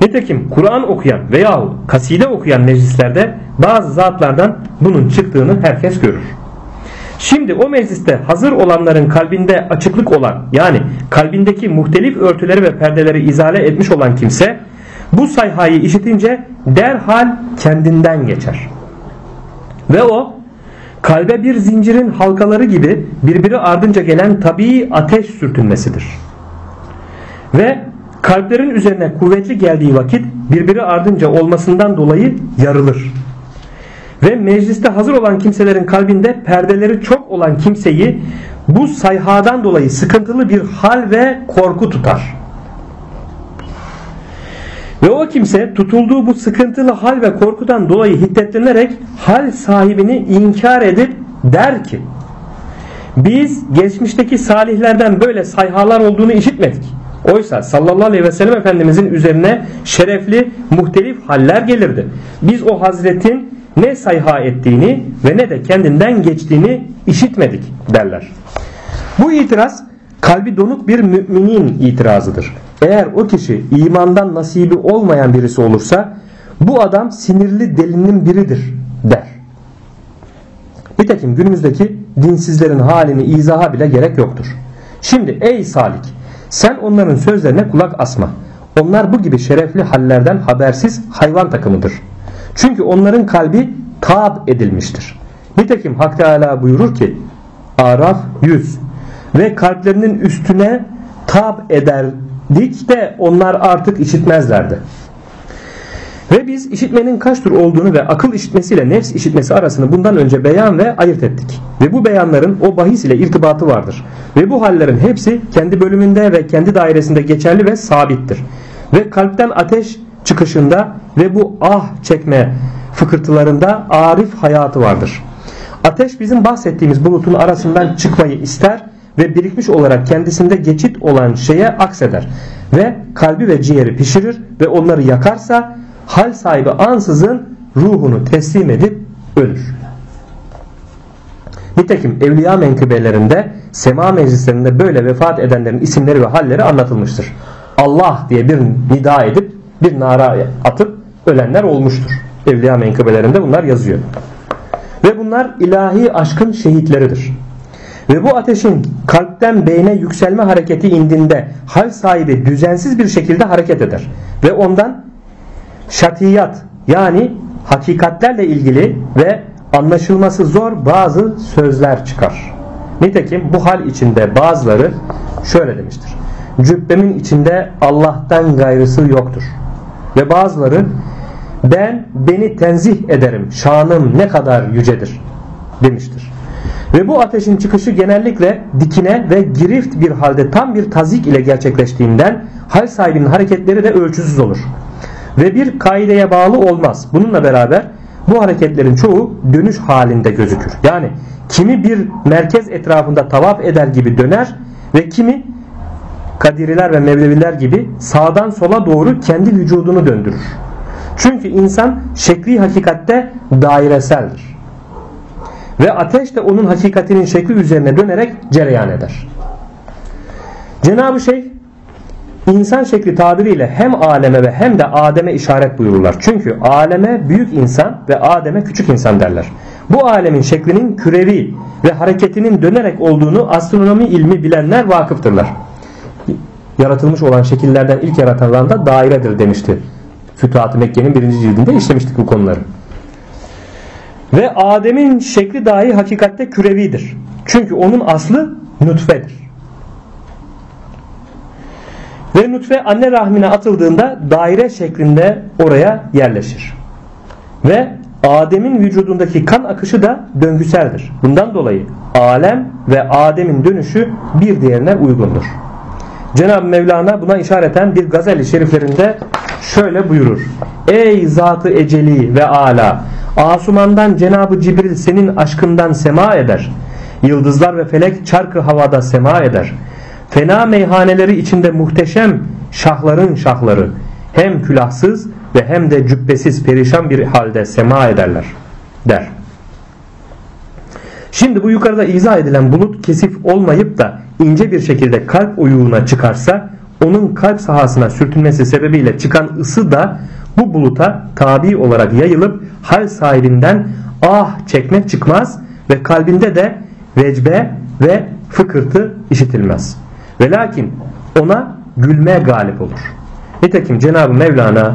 Nitekim Kur'an okuyan veya kaside okuyan meclislerde bazı zatlardan bunun çıktığını herkes görür. Şimdi o mecliste hazır olanların kalbinde açıklık olan yani kalbindeki muhtelif örtüleri ve perdeleri izale etmiş olan kimse bu sayhayı işitince derhal kendinden geçer. Ve o kalbe bir zincirin halkaları gibi birbiri ardınca gelen tabii ateş sürtünmesidir. Ve kalplerin üzerine kuvvetli geldiği vakit birbiri ardınca olmasından dolayı yarılır. Ve mecliste hazır olan kimselerin kalbinde perdeleri çok olan kimseyi bu sayhadan dolayı sıkıntılı bir hal ve korku tutar. Ve o kimse tutulduğu bu sıkıntılı hal ve korkudan dolayı hiddetlenerek hal sahibini inkar edip der ki biz geçmişteki salihlerden böyle sayhalar olduğunu işitmedik. Oysa sallallahu aleyhi ve sellem Efendimizin üzerine şerefli muhtelif haller gelirdi. Biz o hazretin ne sayha ettiğini ve ne de kendinden geçtiğini işitmedik derler. Bu itiraz kalbi donuk bir müminin itirazıdır. Eğer o kişi imandan nasibi olmayan birisi olursa bu adam sinirli delinin biridir der. Nitekim günümüzdeki dinsizlerin halini izaha bile gerek yoktur. Şimdi ey salik sen onların sözlerine kulak asma. Onlar bu gibi şerefli hallerden habersiz hayvan takımıdır. Çünkü onların kalbi tab edilmiştir. Nitekim Hak Teala buyurur ki Araf 100 ve kalplerinin üstüne tab ederdik de onlar artık işitmezlerdi. Ve biz işitmenin kaç tür olduğunu ve akıl işitmesiyle nefs işitmesi arasını bundan önce beyan ve ayırt ettik. Ve bu beyanların o bahis ile irtibatı vardır. Ve bu hallerin hepsi kendi bölümünde ve kendi dairesinde geçerli ve sabittir. Ve kalpten ateş çıkışında ve bu ah çekme fıkırtılarında arif hayatı vardır. Ateş bizim bahsettiğimiz bulutun arasından çıkmayı ister ve birikmiş olarak kendisinde geçit olan şeye akseder. Ve kalbi ve ciğeri pişirir ve onları yakarsa hal sahibi ansızın ruhunu teslim edip ölür. Nitekim evliya menkıbelerinde sema meclislerinde böyle vefat edenlerin isimleri ve halleri anlatılmıştır. Allah diye bir nida edip bir nara atıp ölenler olmuştur. Evliya menkıbelerinde bunlar yazıyor. Ve bunlar ilahi aşkın şehitleridir. Ve bu ateşin kalpten beyne yükselme hareketi indinde hal sahibi düzensiz bir şekilde hareket eder. Ve ondan şatiyat yani hakikatlerle ilgili ve anlaşılması zor bazı sözler çıkar. Nitekim bu hal içinde bazıları şöyle demiştir. Cübbemin içinde Allah'tan gayrısı yoktur. Ve bazıları ben beni tenzih ederim şanım ne kadar yücedir demiştir. Ve bu ateşin çıkışı genellikle dikine ve girift bir halde tam bir tazik ile gerçekleştiğinden hal sahibinin hareketleri de ölçüsüz olur. Ve bir kaideye bağlı olmaz. Bununla beraber bu hareketlerin çoğu dönüş halinde gözükür. Yani kimi bir merkez etrafında tavaf eder gibi döner ve kimi Kadiriler ve Mevleviler gibi sağdan sola doğru kendi vücudunu döndürür. Çünkü insan şekli hakikatte daireseldir. Ve ateş de onun hakikatinin şekli üzerine dönerek cereyan eder. Cenab-ı Şeyh insan şekli tabiriyle hem aleme ve hem de Adem'e işaret buyururlar. Çünkü aleme büyük insan ve Adem'e küçük insan derler. Bu alemin şeklinin kürevi ve hareketinin dönerek olduğunu astronomi ilmi bilenler vakıftırlar. Yaratılmış olan şekillerden ilk yaratılan da dairedir demişti. Fütuhat-ı Mekke'nin birinci cildinde işlemiştik bu konuları. Ve Adem'in şekli dahi hakikatte kürevidir. Çünkü onun aslı nutfedir. Ve nutfe anne rahmine atıldığında daire şeklinde oraya yerleşir. Ve Adem'in vücudundaki kan akışı da döngüseldir. Bundan dolayı alem ve Adem'in dönüşü bir diğerine uygundur. Cenab-ı Mevlana buna işareten bir gazel-i şeriflerinde şöyle buyurur. Ey zatı eceli ve ala Asumandan Cenab-ı Cibril senin aşkından sema eder. Yıldızlar ve felek çarkı havada sema eder. Fena meyhaneleri içinde muhteşem şahların şahları hem külahsız ve hem de cübbesiz perişan bir halde sema ederler der. Şimdi bu yukarıda izah edilen bulut kesif olmayıp da ince bir şekilde kalp oyuğuna çıkarsa onun kalp sahasına sürtünmesi sebebiyle çıkan ısı da bu buluta tabi olarak yayılıp hal sahibinden ah çekmek çıkmaz ve kalbinde de vecbe ve fıkırtı işitilmez. Ve lakin ona gülme galip olur. Nitekim Cenab-ı Mevlana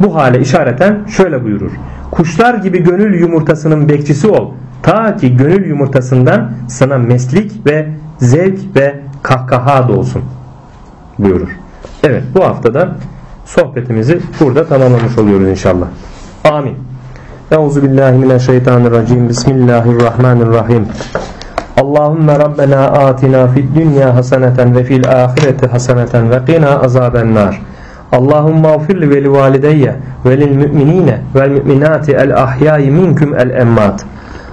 bu hale işareten şöyle buyurur. Kuşlar gibi gönül yumurtasının bekçisi ol. Ta ki gönül yumurtasından sana meslik ve zevk ve kahkaha dolsun buyurur. Evet bu haftada sohbetimizi burada tamamlamış oluyoruz inşallah. Amin. Euzu billahi mineşşeytanirracim. Bismillahirrahmanirrahim. Allahümme Rabbena atina fid dünya haseneten ve fil ahireti haseneten ve qina azaben nar. Allahümme afir li veli valideyye ve lil müminine vel müminati el ahyai minkum el emmat.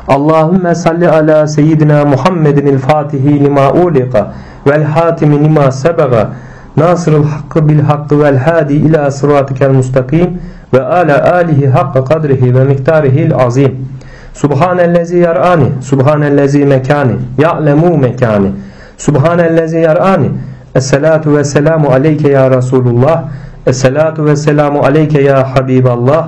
Allahümme salli ala seyyidina Muhammedin el fatihi lima uliqa vel hatimi lima sebaga nasırıl hakkı bil hakkı vel hadi ila sıratikel mustakim ve ala alihi hakka kadrihi ve miktarihil azim. Subhanellezi yar'ani Subhanellezi mekani Ya'lemu mekani Subhanellezi yar'ani Esselatu ve selamu aleyke ya Resulullah Esselatu ve selamu aleyke ya Habiballah